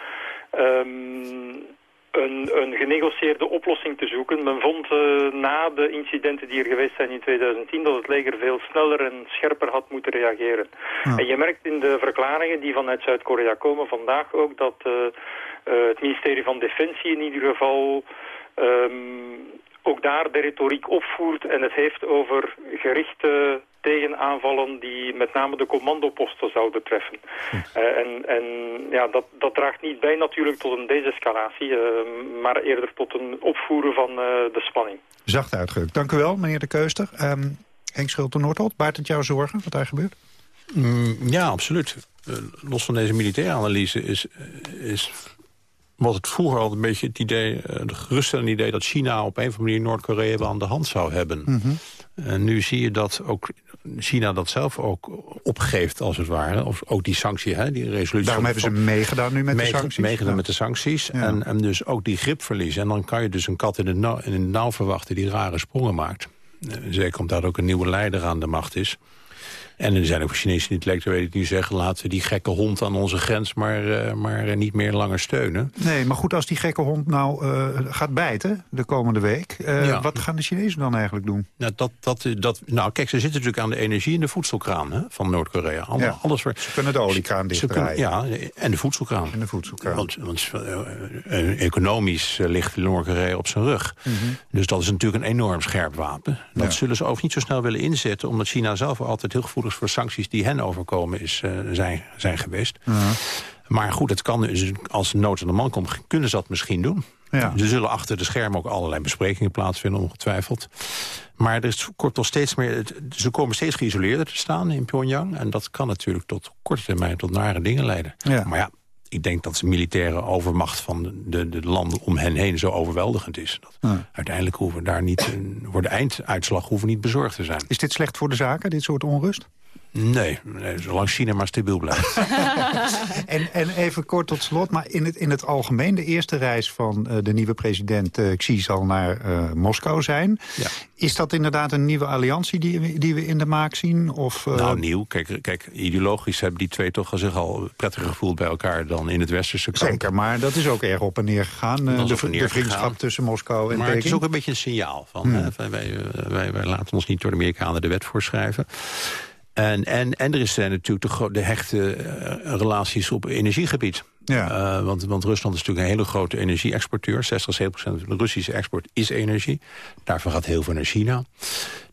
um, een, een genegocieerde oplossing te zoeken. Men vond uh, na de incidenten die er geweest zijn in 2010 dat het leger veel sneller en scherper had moeten reageren. En je merkt in de verklaringen die vanuit Zuid-Korea komen vandaag ook dat uh, uh, het ministerie van Defensie in ieder geval um, ook daar de retoriek opvoert en het heeft over gerichte tegenaanvallen die met name de commandoposten zouden treffen. Uh, en en ja, dat, dat draagt niet bij natuurlijk tot een desescalatie, uh, maar eerder tot een opvoeren van uh, de spanning. Zacht uitgedrukt. Dank u wel, meneer de Keuster. Um, Henk Schulte-Noordholt, baart het jou zorgen wat daar gebeurt? Mm, ja, absoluut. los van deze militaire analyse is, is was het vroeger al een beetje het idee, de geruststellende idee... dat China op een of andere manier Noord-Korea wel aan de hand zou hebben. Mm -hmm. En nu zie je dat ook China dat zelf ook opgeeft, als het ware. Of ook die sanctie, hè, die resolutie. Daarom hebben ze meegedaan nu met de sancties. Meegedaan met de sancties. En, en dus ook die grip verliezen. En dan kan je dus een kat in de in het nauw verwachten die rare sprongen maakt. Eh, zeker omdat ook een nieuwe leider aan de macht is. En er zijn ook Chinese intellectuelen die nu zeggen... laten we die gekke hond aan onze grens maar, uh, maar niet meer langer steunen. Nee, maar goed, als die gekke hond nou uh, gaat bijten de komende week... Uh, ja. wat gaan de Chinezen dan eigenlijk doen? Nou, dat, dat, dat, nou, kijk, ze zitten natuurlijk aan de energie- en de voedselkraan hè, van Noord-Korea. Ja. Alles. Ze kunnen de oliekraan dichtdraaien. Ja, en de voedselkraan. En de voedselkraan. Want, want economisch ligt Noord-Korea op zijn rug. Mm -hmm. Dus dat is natuurlijk een enorm scherp wapen. Dat ja. zullen ze overigens niet zo snel willen inzetten... omdat China zelf altijd heel gevoelig voor sancties die hen overkomen is, uh, zijn, zijn geweest. -huh. Maar goed, het kan, dus als nood aan de man komt, kunnen ze dat misschien doen. Ja. Er zullen achter de schermen ook allerlei besprekingen plaatsvinden, ongetwijfeld. Maar er is kort nog steeds meer, ze komen steeds geïsoleerder te staan in Pyongyang. En dat kan natuurlijk tot korte termijn tot nare dingen leiden. Ja. Maar ja, ik denk dat de militaire overmacht van de, de landen om hen heen zo overweldigend is. Dat ja. Uiteindelijk hoeven daar niet, voor de einduitslag hoeven niet bezorgd te zijn. Is dit slecht voor de zaken, dit soort onrust? Nee, nee, zolang China maar stabiel blijft. en, en even kort tot slot, maar in het, in het algemeen... de eerste reis van uh, de nieuwe president uh, Xi zal naar uh, Moskou zijn. Ja. Is dat inderdaad een nieuwe alliantie die, die we in de maak zien? Of, Nou, nieuw. Kijk, kijk, ideologisch hebben die twee toch zich al prettiger gevoeld bij elkaar... dan in het westerse kamp. Zeker, maar dat is ook erg op en neer gegaan. de, de vriendschap gegaan. tussen Moskou en Maar Peking. het is ook een beetje een signaal. Van, hmm. wij, wij, wij laten ons niet door de Amerikanen de wet voorschrijven. En, en, en er zijn natuurlijk de, de hechte uh, relaties op energiegebied. Ja. Uh, want, want Rusland is natuurlijk een hele grote energie-exporteur. 60, 70 procent van de Russische export is energie. Daarvan gaat heel veel naar China.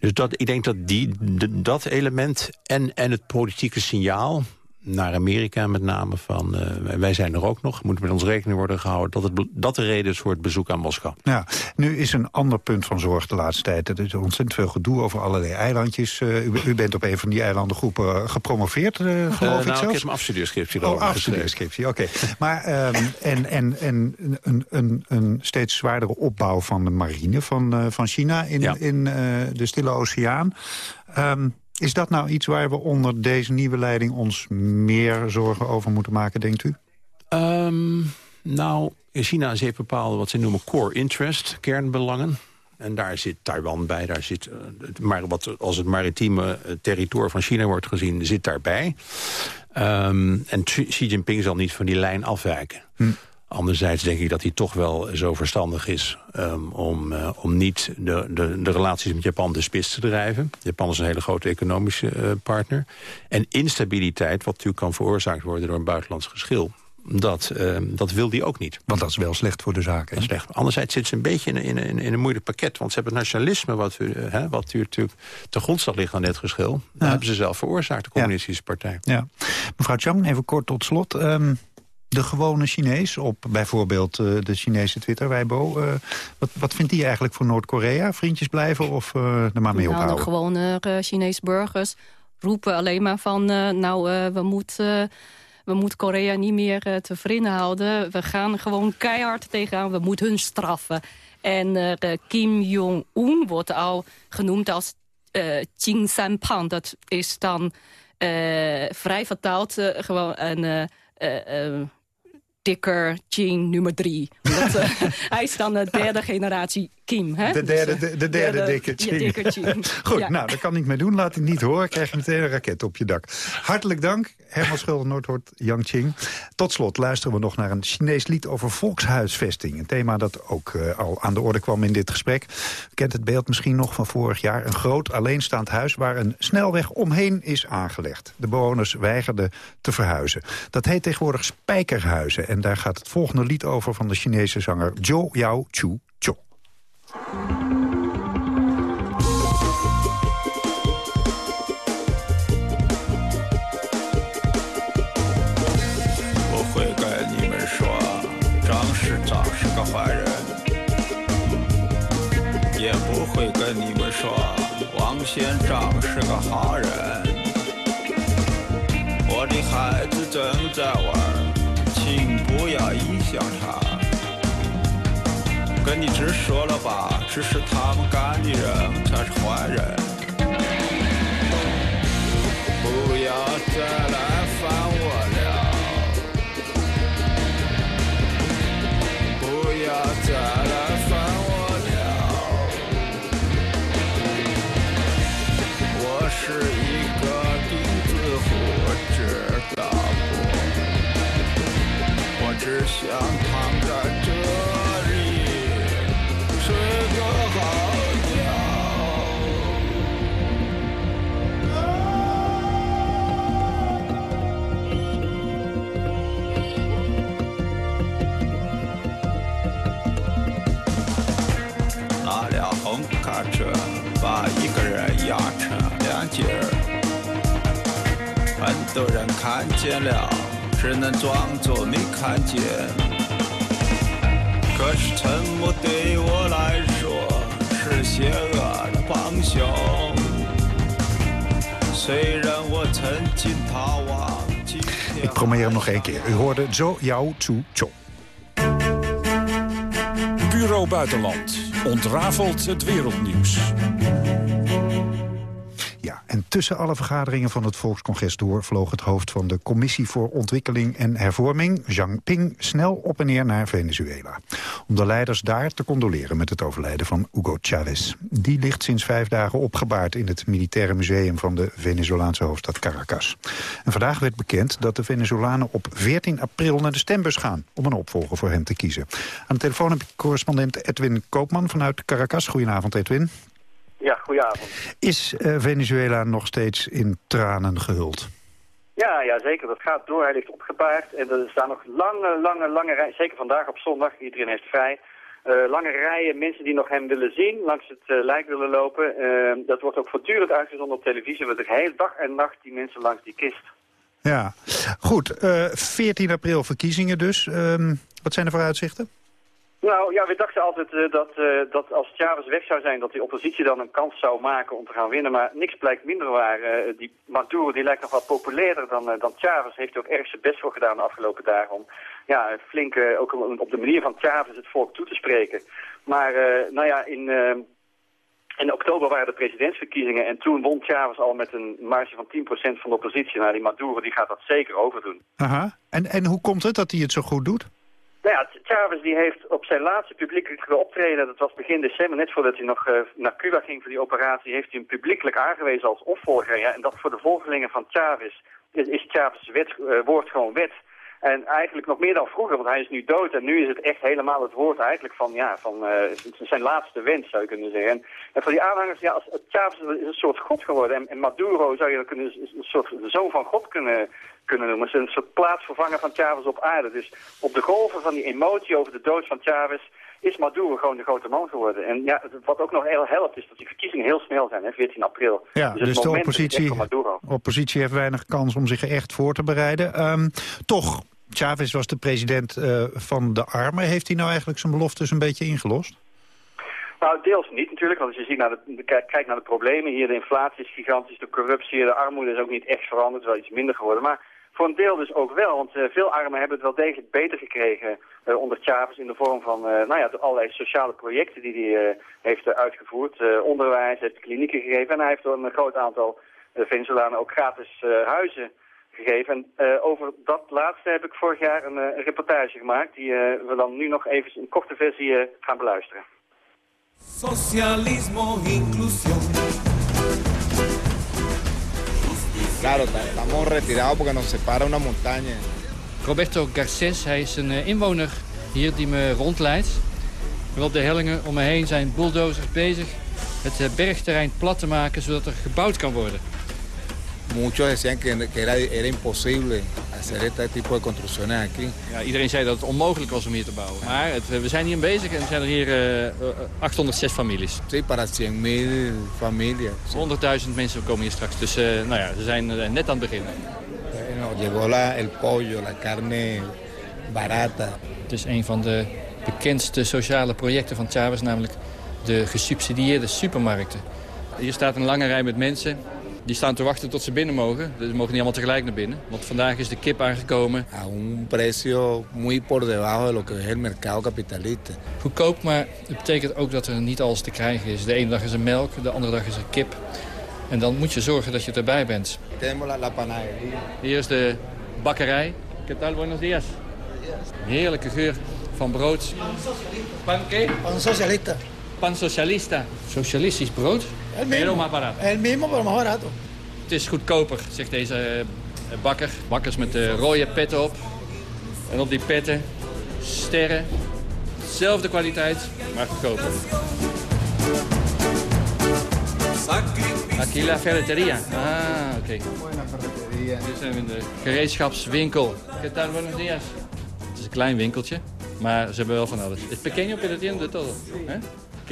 Dus dat, ik denk dat die, de, dat element en, en het politieke signaal... naar Amerika met name van... Uh, wij zijn er ook nog, moet met ons rekening worden gehouden... dat, het, dat de reden is voor het bezoek aan Moskou. Ja, nu is een ander punt van zorg de laatste tijd. Er is ontzettend veel gedoe over allerlei eilandjes. Uh, u, u, bent op een van die eilandengroepen gepromoveerd, uh, geloof nou, ik zelfs? ik heb een afstudeerscriptie Oh, afstudeerscriptie, oké. Okay. maar um, en, en, en een, een, een steeds zwaardere opbouw van de marine van, van China... in, ja. in de Stille Oceaan... Um, is dat nou iets waar we onder deze nieuwe leiding ons meer zorgen over moeten maken, denkt u? Um, nou, in China heeft bepaalde wat ze noemen core interest, kernbelangen. En daar zit Taiwan bij, daar zit, uh, maar wat als het maritieme territorium van China wordt gezien, zit daarbij. Um, en Xi Jinping zal niet van die lijn afwijken. Hm. Anderzijds denk ik dat hij toch wel zo verstandig is... Um, om, uh, om niet de, de, de relaties met Japan de spits te drijven. Japan is een hele grote economische uh, partner. En instabiliteit, wat natuurlijk kan veroorzaakt worden... door een buitenlands geschil, dat, uh, dat wil die ook niet. Want dat is wel slecht voor de zaken. Dat is slecht. Anderzijds zit ze een beetje in, in, in, een moeilijk pakket. Want ze hebben het nationalisme, wat, uh, hè, wat natuurlijk ten grondslag ligt aan dit geschil... Ja. dat hebben ze zelf veroorzaakt, de communistische ja. partij. Ja. Mevrouw Chang, even kort tot slot... Um, de gewone Chinees op bijvoorbeeld uh, de Chinese Twitter, Weibo. Uh, wat, wat vindt die eigenlijk voor Noord-Korea? Vriendjes blijven of uh, er maar mee nou, ophouden? De gewone Chinese burgers roepen alleen maar van... nou, we moeten... We moeten Korea niet meer te vrienden houden. We gaan gewoon keihard tegenaan. We moeten hun straffen. En Kim Jong-un wordt al genoemd als uh, Jing Sanpang. Dat is dan vrij vertaald gewoon een... Uh, dikker Jing nummer drie. Omdat, uh, hij is dan de derde generatie Hè? De derde, de, de derde, derde dikke Jing. Ja, dikke Jing. Goed, ja. nou, daar kan ik mee doen. Laat het niet horen. Krijg je meteen een raket op je dak. Hartelijk dank, Herman Schulden, Noordhoort, Yang Ching. Tot slot luisteren we nog naar een Chinees lied over volkshuisvesting. Een thema dat ook uh, al aan de orde kwam in dit gesprek. U kent het beeld misschien nog van vorig jaar. Een groot alleenstaand huis waar een snelweg omheen is aangelegd. De bewoners weigerden te verhuizen. Dat heet tegenwoordig spijkerhuizen. En daar gaat het volgende lied over van de Chinese zanger Zhou Yao Chu 县长是个好人，我的孩子正在玩，请不要影响他。跟你直说了吧，只是他们干的人才是坏人。不要再来烦我了，不要再想躺在这里睡个好觉。那辆红卡车把一个人压成两截儿，很多人看见了，只能装作没看见。可是沉默对我来说是邪恶的帮凶。虽然我曾经逃亡，今 Ik probeer hem nog één keer. U hoorde Zo Yao Chu Cho. Bureau Buitenland. Ontrafelt het wereldnieuws. Tussen alle vergaderingen van het Volkscongres door... vloog het hoofd van de Commissie voor Ontwikkeling en Hervorming... Zhang Ping snel op en neer naar Venezuela. Om de leiders daar te condoleren met het overlijden van Hugo Chavez. Die ligt sinds vijf dagen opgebaard in het Militaire Museum... van de Venezolaanse hoofdstad Caracas. En vandaag werd bekend dat de Venezolanen op 14 april... naar de stembus gaan om een opvolger voor hem te kiezen. Aan de telefoon heb ik correspondent Edwin Koopman vanuit Caracas. Goedenavond, Edwin. Ja, goedenavond. Is uh, Venezuela nog steeds in tranen gehuld? Ja, ja, zeker. Dat gaat door. Hij ligt opgebaard. En er staan nog lange, lange, lange rijen. Zeker vandaag op zondag. Iedereen heeft vrij. Uh, lange rijen mensen die nog hem willen zien, langs het uh, lijk willen lopen. Uh, dat wordt ook voortdurend uitgezonden op televisie. We de hele dag en nacht die mensen langs die kist. Ja, goed. eh 14 april verkiezingen dus. Ehm, wat zijn de vooruitzichten? Nou ja, we dachten altijd eh, dat, eh, dat als Chavez weg zou zijn, dat die oppositie dan een kans zou maken om te gaan winnen. Maar niks blijkt minder waar. Eh, die Maduro die lijkt nog wat populairder dan, dan Chavez. Heeft er ook erg zijn best voor gedaan de afgelopen dagen om ja, flink ook op de manier van Chavez het volk toe te spreken. Maar nou ja, in, in oktober waren de presidentsverkiezingen en toen won Chavez al met een marge van 10% van de oppositie. Nou, die Maduro die gaat dat zeker overdoen. Aha. En, en hoe komt het dat hij het zo goed doet? Nou ja, Chavez die heeft op zijn laatste publiekelijke optreden, dat was begin december, net voordat hij nog eh, naar Cuba ging voor die operatie, heeft hij hem publiekelijk aangewezen als opvolger. Ja, en dat voor de volgelingen van Chavez is, is Chavez wet, eh, woord gewoon wet. En eigenlijk nog meer dan vroeger, want hij is nu dood en nu is het echt helemaal het woord eigenlijk van, ja, van eh, zijn laatste wens zou je kunnen zeggen. En, en voor die aanhangers, ja, als, Chavez is een soort god geworden en, en Maduro zou je dan kunnen, een soort zoon van god kunnen, kunnen noemen. Het is een soort plaatsvervanger van Chavez op aarde. Dus op de golven van die emotie over de dood van Chavez is Maduro gewoon de grote man geworden. En ja, wat ook nog heel helpt is dat die verkiezingen heel snel zijn, hè, 14 april. Ja, het dus de oppositie, oppositie heeft weinig kans om zich echt voor te bereiden. Ehm, toch, Chavez was de president eh, van de armen. Heeft hij nou eigenlijk zijn beloftes een beetje ingelost? Nou, deels niet natuurlijk, want als je ziet naar de, de- kijk- kijkt naar de problemen hier, de inflatie is gigantisch, de corruptie, de armoede is ook niet echt veranderd, wel iets minder geworden. Maar voor een deel dus ook wel, want eh, veel armen hebben het wel degelijk beter gekregen eh, onder Chavez in de vorm van nou ja, de allerlei sociale projecten die hij heeft uitgevoerd. Onderwijs, heeft klinieken gegeven en hij heeft een groot aantal Venezolanen ook gratis huizen gegeven. En eh, over dat laatste heb ik vorig jaar een, eh, een reportage gemaakt die eh, we dan nu nog even een korte versie gaan beluisteren. Socialismo, inclusión. Claro, ta- estamos retirados porque nos separa una montaña. Roberto Garces, hij is een inwoner hier die me rondleidt. En op de hellingen om me heen zijn bulldozers bezig het bergterrein plat te maken zodat er gebouwd kan worden. Muchos decían que, que era, era imposible hacer este tipo de construcciones aquí. Ja, iedereen zei dat het onmogelijk was om hier te bouwen. Maar het, eh, we zijn hier bezig en er zijn er hier eh, eh, 806 families. Sí, para 100.000 familias. 100.000 mensen komen hier straks. Dus eh, nou ja, ze zijn eh, net aan het begin. Bueno, llegó la, el pollo, la carne barata. Het is een van de bekendste sociale projecten van Chavez, namelijk de gesubsidieerde supermarkten. Hier staat een lange rij met mensen. Die staan te wachten tot ze binnen mogen. Dus ze mogen niet allemaal tegelijk naar binnen. Want vandaag is de kip aangekomen. A un precio muy por debajo de lo que es el mercado capitalista. Goedkoop, maar het betekent ook dat er niet alles te krijgen is. De ene dag is er melk, de andere dag is er kip. En dan moet je zorgen dat je erbij bent. Hier is de bakkerij. ¿Qué tal? Buenos días. Heerlijke geur van brood. Pan qué? Pan socialista. Pan socialista. Socialistisch brood? El Pero mismo. más barato. El mismo, pero más barato. Het is goedkoper, zegt deze eh, bakker. Bakkers met de rode petten op. En op die petten sterren. Zelfde kwaliteit, maar goedkoper. Aquí la ferretería. Ah, oké. Dit zijn we in de gereedschapswinkel. ¿Qué tal? Buenos días. Het is een klein winkeltje, maar ze hebben wel van alles. Es pequeño, pero tiene de todo. ¿eh?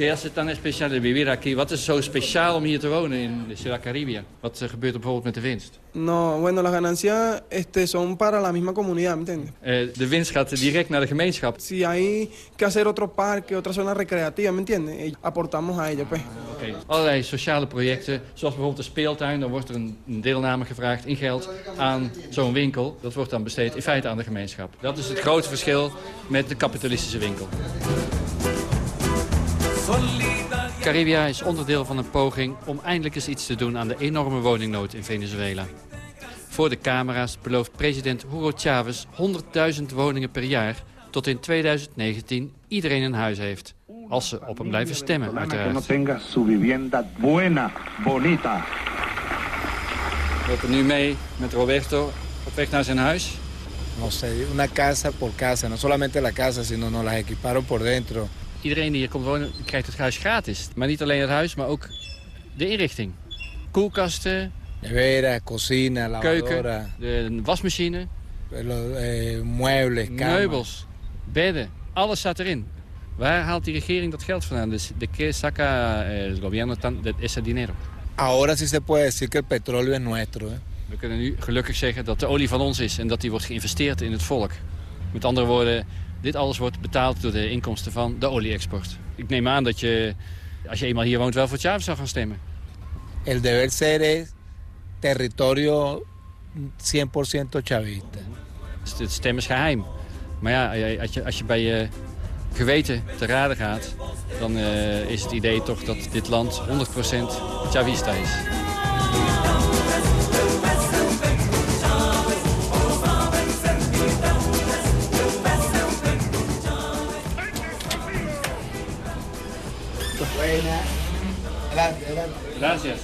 ¿Qué hace tan especial de vivir? Wat is zo speciaal om hier te wonen in de Caribia? Wat eh, gebeurt er bijvoorbeeld met de winst? No, bueno, las ganancias este, son para la misma comunidad, ¿me entiendes? Eh, de winst gaat direct naar de gemeenschap. Si hay que hacer otro parque, otra zona recreativa, ¿me entiendes? Eh, Aportamos a ello, pues. Oké. Allerlei sociale projecten, zoals bijvoorbeeld de speeltuin. Dan wordt er een, een deelname gevraagd in geld aan zo'n winkel. Dat wordt dan besteed in feite aan de gemeenschap. Dat is het grote verschil met de kapitalistische winkel. Caribia is onderdeel van een poging om eindelijk eens iets te doen aan de enorme woningnood in Venezuela. Voor de camera's belooft president Hugo Chavez 100.000 woningen per jaar... tot in 2019 iedereen een huis heeft. Als ze op hem blijven stemmen, uiteraard. We lopen nu mee met Roberto op weg naar zijn huis. No sé, una casa por casa, no solamente la casa, sino nos las equiparon por dentro. Iedereen die hier komt wonen krijgt het huis gratis. Maar niet alleen het huis, maar ook de inrichting. Koelkasten, Nevera, cocina, keuken, de wasmachine, eh, muebles, camas. meubels, bedden. Alles staat erin. Waar haalt die regering dat geld vandaan? Dus de que saca el gobierno tan, de ese dinero? Ahora sí se puede decir que el petróleo es nuestro. ¿eh? We kunnen nu gelukkig zeggen dat de olie van ons is en dat die wordt geïnvesteerd in het volk. Met andere woorden, dit alles wordt betaald door de inkomsten van de olie-export. Ik neem aan dat je, als je eenmaal hier woont, wel voor Chavez zou gaan stemmen. El deber ser es territorio 100% chavista. Dus het stem is geheim. Maar ja, als je, als je bij je geweten te raden gaat... dan uh, is het idee toch dat dit land 100% Chavista is. Gracias.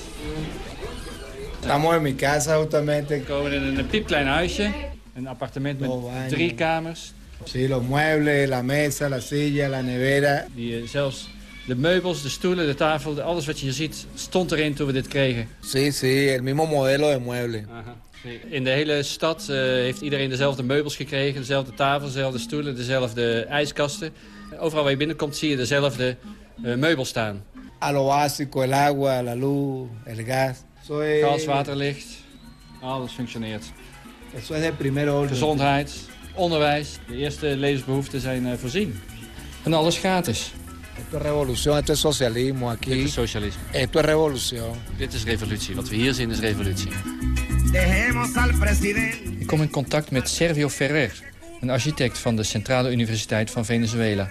Estamos en mi casa justamente. We komen in een piepklein huisje. Een appartement met drie kamers. Sí, los muebles, la mesa, la silla, la nevera. Die, zelfs de meubels, de stoelen, de tafel, alles wat je hier ziet, stond erin toen we dit kregen. Sí, sí, el mismo modelo de mueble. Aha. In de hele stad uh, heeft iedereen dezelfde meubels gekregen. Dezelfde tafel, dezelfde stoelen, dezelfde ijskasten. Overal waar je binnenkomt zie je dezelfde uh, meubels staan. A lo básico, el agua, la luz, el gas. Soy... Gas, water, licht. Alles functioneert. Eso es de primer orden. Gezondheid, onderwijs. De eerste levensbehoeften zijn uh, voorzien. En alles gratis. Esto es revolución, esto es socialismo aquí. Dit is socialisme. Esto es revolución. Dit is revolutie. Wat we hier zien is revolutie. Ik kom in contact met Servio Ferrer, een architect van de Centrale Universiteit van Venezuela.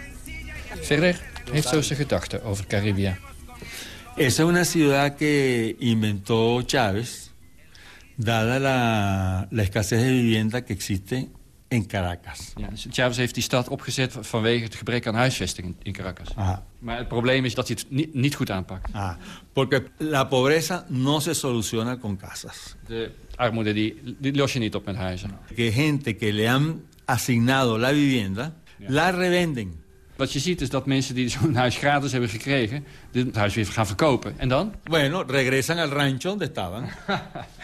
Ferrer heeft zo zijn gedachten over Caribia. Esa es una ciudad que inventó Chávez, dada la, la escasez de vivienda que existe en Caracas. Ja, Chavez heeft die stad opgezet vanwege het gebrek aan huisvesting in Caracas. Ah. Maar het probleem is dat hij het niet, niet goed aanpakt. Ah, porque la pobreza no se soluciona con casas. De armoede die, die los je niet op met huizen. Que gente que le han asignado la vivienda, ja. la revenden. Wat je ziet is dat mensen die zo'n huis gratis hebben gekregen... dit huis weer gaan verkopen. En dan? Bueno, regresan al rancho donde estaban.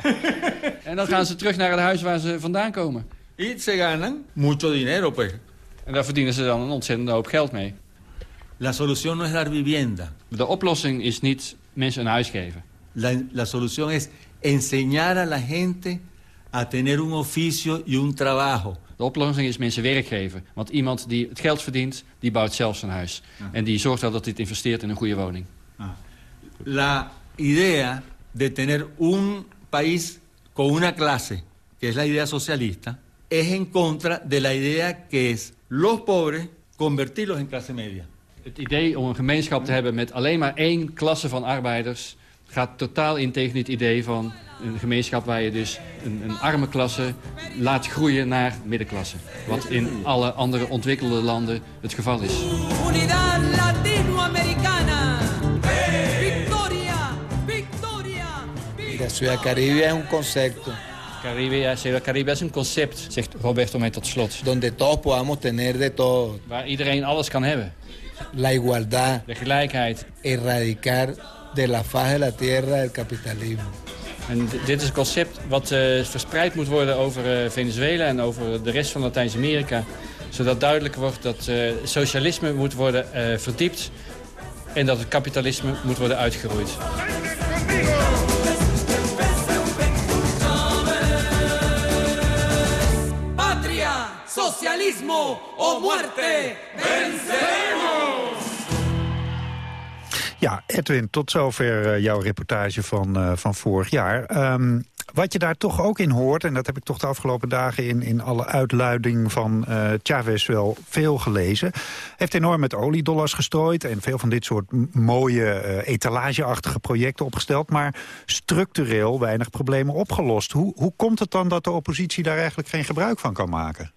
en dan gaan ze terug naar het huis waar ze vandaan komen. Y se ganan mucho dinero, pues. En daar verdienen ze dan een ontzettende hoop geld mee. La solución no es dar vivienda. De oplossing is niet mensen een huis geven. La, la solución es enseñar a la gente a tener un oficio y un trabajo. De oplossing is mensen werk geven. Want iemand die het geld verdient, die bouwt zelf zijn huis. Ah. En die zorgt wel dat hij investeert in een goede woning. Ah. La idea de tener un país con una clase, que es la idea socialista, es en contra de la idea que es los pobres convertirlos en clase media. Het idee om een gemeenschap te hebben met alleen maar één klasse van arbeiders... gaat totaal in tegen het idee van een gemeenschap waar je dus een, een arme klasse laat groeien naar middenklasse. Wat in alle andere ontwikkelde landen het geval is. Unidad Latinoamericana. Victoria, Victoria. La Ciudad Caribe es un concepto. Caribia, Ciudad Caribe is een concept, zegt Roberto mij tot slot. Donde todos podamos tener de todo. Waar iedereen alles kan hebben. La igualdad. De gelijkheid. Erradicar de la faz de la tierra el capitalismo. En dit is een concept wat uh, verspreid moet worden over uh, Venezuela en over de rest van Latijns-Amerika. Zodat duidelijk wordt dat uh, socialisme moet worden verdiept en dat het kapitalisme moet worden uitgeroeid. Patria, socialismo o muerte! Ja, Edwin, tot zover uh, jouw reportage van, uh, van vorig jaar. Um, wat je daar toch ook in hoort, en dat heb ik toch de afgelopen dagen... in, in alle uitluiding van uh, Chavez wel veel gelezen... heeft enorm met oliedollars gestrooid... en veel van dit soort mooie etalageachtige projecten opgesteld... maar structureel weinig problemen opgelost. Hoe, hoe komt het dan dat de oppositie daar eigenlijk geen gebruik van kan maken?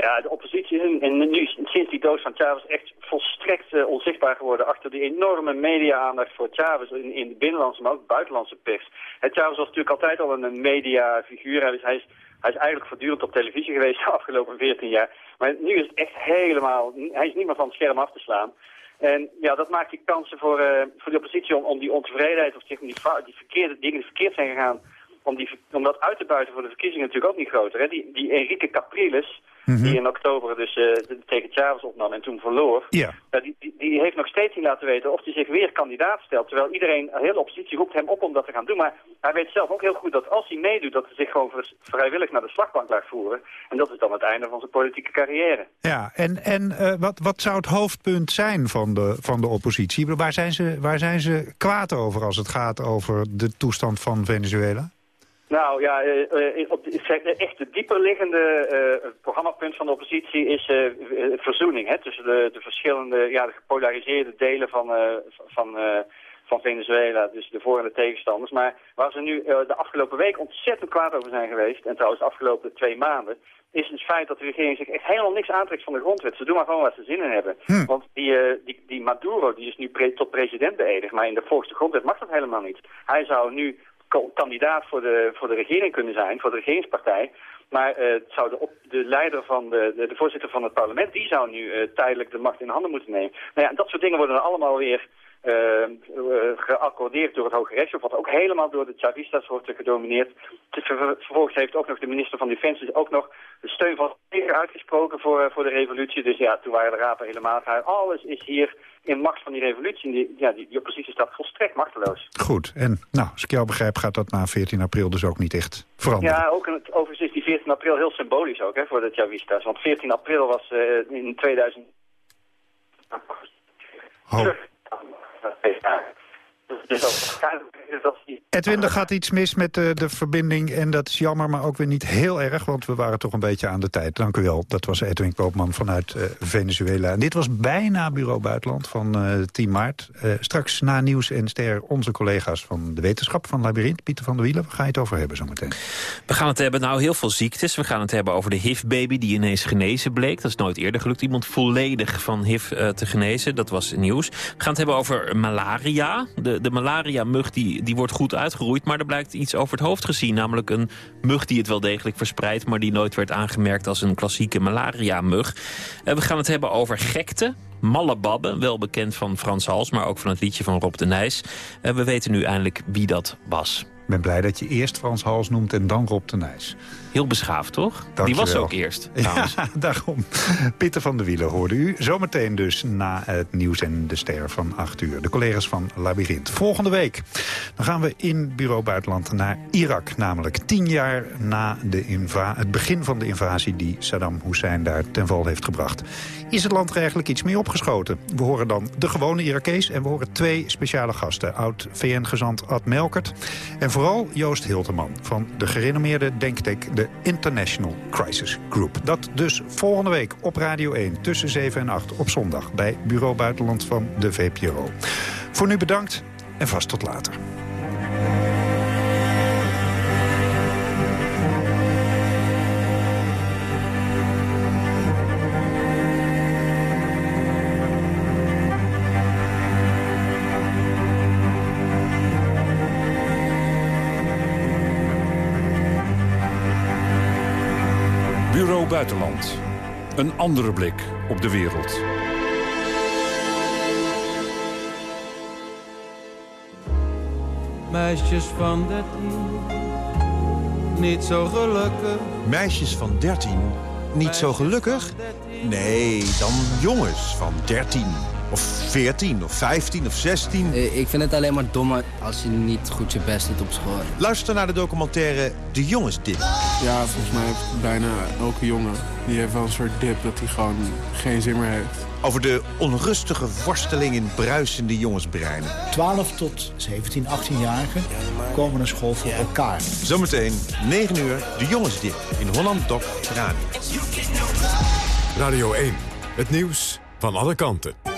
Ja, de oppositie, en nu sinds die dood van Chavez echt volstrekt uh, onzichtbaar geworden achter die enorme media-aandacht voor Chavez in, in de binnenlandse, maar ook buitenlandse pers. En Chavez was natuurlijk altijd al een mediafiguur. Hij is, hij, is, hij is eigenlijk voortdurend op televisie geweest de afgelopen 14 jaar. Maar nu is het echt helemaal, hij is niet meer van het scherm af te slaan. En ja, dat maakt die kansen voor, uh, voor de oppositie om, om die ontevredenheid of zeg, die, die verkeerde dingen die verkeerd zijn gegaan, om, die, om dat uit te buiten voor de verkiezingen natuurlijk ook niet groter. Hè? Die, die Enrique Capriles, Mhm. die in oktober dus eh, tegen Chavez opnam en toen verloor. Ja. Die, die, die heeft nog steeds niet laten weten of hij zich weer kandidaat stelt. Terwijl iedereen, de hele oppositie roept hem op om dat te gaan doen. Maar hij weet zelf ook heel goed dat als hij meedoet, dat hij zich gewoon vrijwillig naar de slagbank laat voeren. En dat is dan het einde van zijn politieke carrière. Ja, en, en eh, wat, wat zou het hoofdpunt zijn van de, van de oppositie? Waar zijn, ze, waar zijn ze kwaad over als het gaat over de toestand van Venezuela? Nou ja, eh, eh, op de, de echte dieperliggende eh, programmapunt van de oppositie is verzoening. Hè, tussen de, de verschillende, ja, de gepolariseerde delen van, van, van Venezuela. Dus de voor- en de tegenstanders. Maar waar ze nu de afgelopen week ontzettend kwaad over zijn geweest, en trouwens de afgelopen twee maanden, is het feit dat de regering zich echt helemaal niks aantrekt van de grondwet. Ze doen maar gewoon wat ze zin in hebben. Want die, die, die Maduro die is nu pre- tot president beëdigd, maar in de volgens de grondwet mag dat helemaal niet. Hij zou nu kandidaat voor de, voor de regering kunnen zijn, voor de regeringspartij. Maar eh, het zou de, de leider van de, de, de voorzitter van het parlement, die zou nu eh, tijdelijk de macht in handen moeten nemen. Nou ja, dat soort dingen worden allemaal weer eh, geaccordeerd door het Hoge Rechtshof, wat ook helemaal door de Chavistas wordt gedomineerd. Ver- ver- Vervolgens heeft ook nog de minister van Defensie ook nog de steun van uitgesproken voor, voor de revolutie. Dus ja, toen waren de rapen helemaal gaar. Alles is hier in macht van die revolutie. Die, ja, die, die oppositie staat volstrekt machteloos. Goed, en nou, als ik jou begrijp gaat dat na 14 april dus ook niet echt veranderen. Ja, ook in het, overigens is die 14 april heel symbolisch ook hè, voor de Chavistas. Want 14 april was eh, in 2000... Dus dat, dat Edwin, er gaat iets mis met de, de verbinding en dat is jammer, maar ook weer niet heel erg, want we waren toch een beetje aan de tijd. Dank u wel. Dat was Edwin Koopman vanuit eh, Venezuela. En dit was bijna Bureau Buitenland van eh 10 maart. Eh, straks na Nieuws en Ster onze collega's van de wetenschap van Labyrinth, Pieter van der Wielen. Waar ga je het over hebben zometeen? We gaan het hebben, nou heel veel ziektes. We gaan het hebben over de HIV-baby die ineens genezen bleek. Dat is nooit eerder gelukt iemand volledig van HIV eh, te genezen. Dat was nieuws. We gaan het hebben over malaria. De, de malaria-mug die, die wordt goed uitgeroeid, maar er blijkt iets over het hoofd gezien. Namelijk een mug die het wel degelijk verspreidt, maar die nooit werd aangemerkt als een klassieke malaria-mug. Eh, we gaan het hebben over gekte. Malle Babbe, wel bekend van Frans Hals, maar ook van het liedje van Rob de Nijs. Eh, we weten nu eindelijk wie dat was. Ik ben blij dat je eerst Frans Hals noemt en dan Rob de Nijs. Heel beschaafd, toch? Dank Die was ook eerst, Ja, trouwens. daarom. Pieter van der Wielen hoorde u. Zometeen dus na het nieuws en de ster van 8 uur. De collega's van Labyrinth. Volgende week dan gaan we in Bureau Buitenland naar Irak. Namelijk tien jaar na de het begin van de invasie die Saddam Hussein daar ten val heeft gebracht. Is het land er eigenlijk iets mee opgeschoten? We horen dan de gewone Irakees en we horen twee speciale gasten. Oud-VN-gezant Ad Melkert en vooral Joost Hilterman van de gerenommeerde denktank de International Crisis Group. Dat dus volgende week op Radio 1 tussen 7 en 8 op zondag bij Bureau Buitenland van de VPRO. Voor nu bedankt en vast tot later. Buitenland. Een andere blik op de wereld. Meisjes van dertien, niet zo gelukkig. Meisjes van 13, niet zo gelukkig? Nee, dan jongens van 13 of 14 of 15 of 16. Eh, Ik vind het alleen maar dom als je niet goed je best doet op school. Luister naar de documentaire De Jongensdip. Ja, volgens mij heeft bijna elke jongen... die heeft wel een soort dip dat hij gewoon geen zin meer heeft. Over de onrustige worsteling in bruisende jongensbreinen. 12 tot 17, 18-jarigen komen naar school voor elkaar. Zometeen 9 uur De Jongensdip in Holland Doc Radio. Radio 1, het nieuws van alle kanten.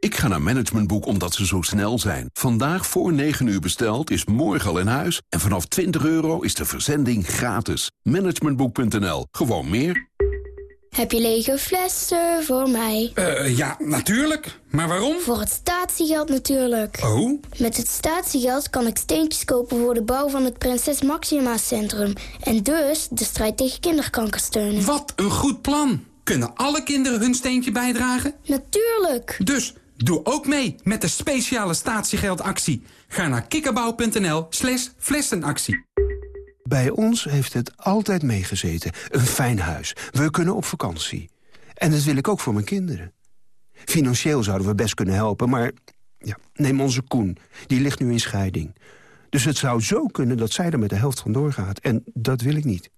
Ik ga naar Managementboek omdat ze zo snel zijn. Vandaag voor 9 uur besteld is morgen al in huis. En vanaf 20 euro is de verzending gratis. Managementboek.nl. Gewoon meer. Heb je lege flessen voor mij? Eh, ja, natuurlijk. Maar waarom? Voor het statiegeld natuurlijk. Oh? Met het statiegeld kan ik steentjes kopen voor de bouw van het Prinses Maxima Centrum. En dus de strijd tegen kinderkanker steunen. Wat een goed plan. Kunnen alle kinderen hun steentje bijdragen? Natuurlijk. Dus doe ook mee met de speciale statiegeldactie. Ga naar kikkerbouw.nl slash flessenactie. Bij ons heeft het altijd meegezeten. Een fijn huis. We kunnen op vakantie. En dat wil ik ook voor mijn kinderen. Financieel zouden we best kunnen helpen, maar... Ja, neem onze Koen. Die ligt nu in scheiding. Dus het zou zo kunnen dat zij er met de helft van doorgaat. En dat wil ik niet.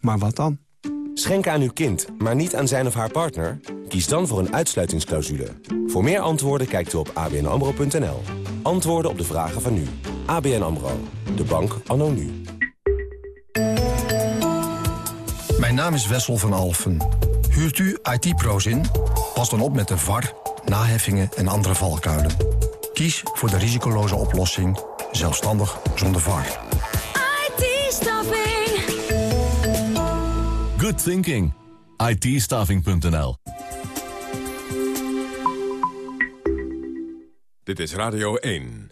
Maar wat dan? Schenken aan uw kind, maar niet aan zijn of haar partner? Kies dan voor een uitsluitingsclausule. Voor meer antwoorden kijkt u op abnamro.nl. Antwoorden op de vragen van nu. ABN AMRO. De bank anno nu. Mijn naam is Wessel van Alfen. Huurt u IT-pro's in? Pas dan op met de VAR, naheffingen en andere valkuilen. Kies voor de risicoloze oplossing, zelfstandig zonder VAR. IT-staffing. Good thinking. IT-staffing.nl Dit is Radio 1.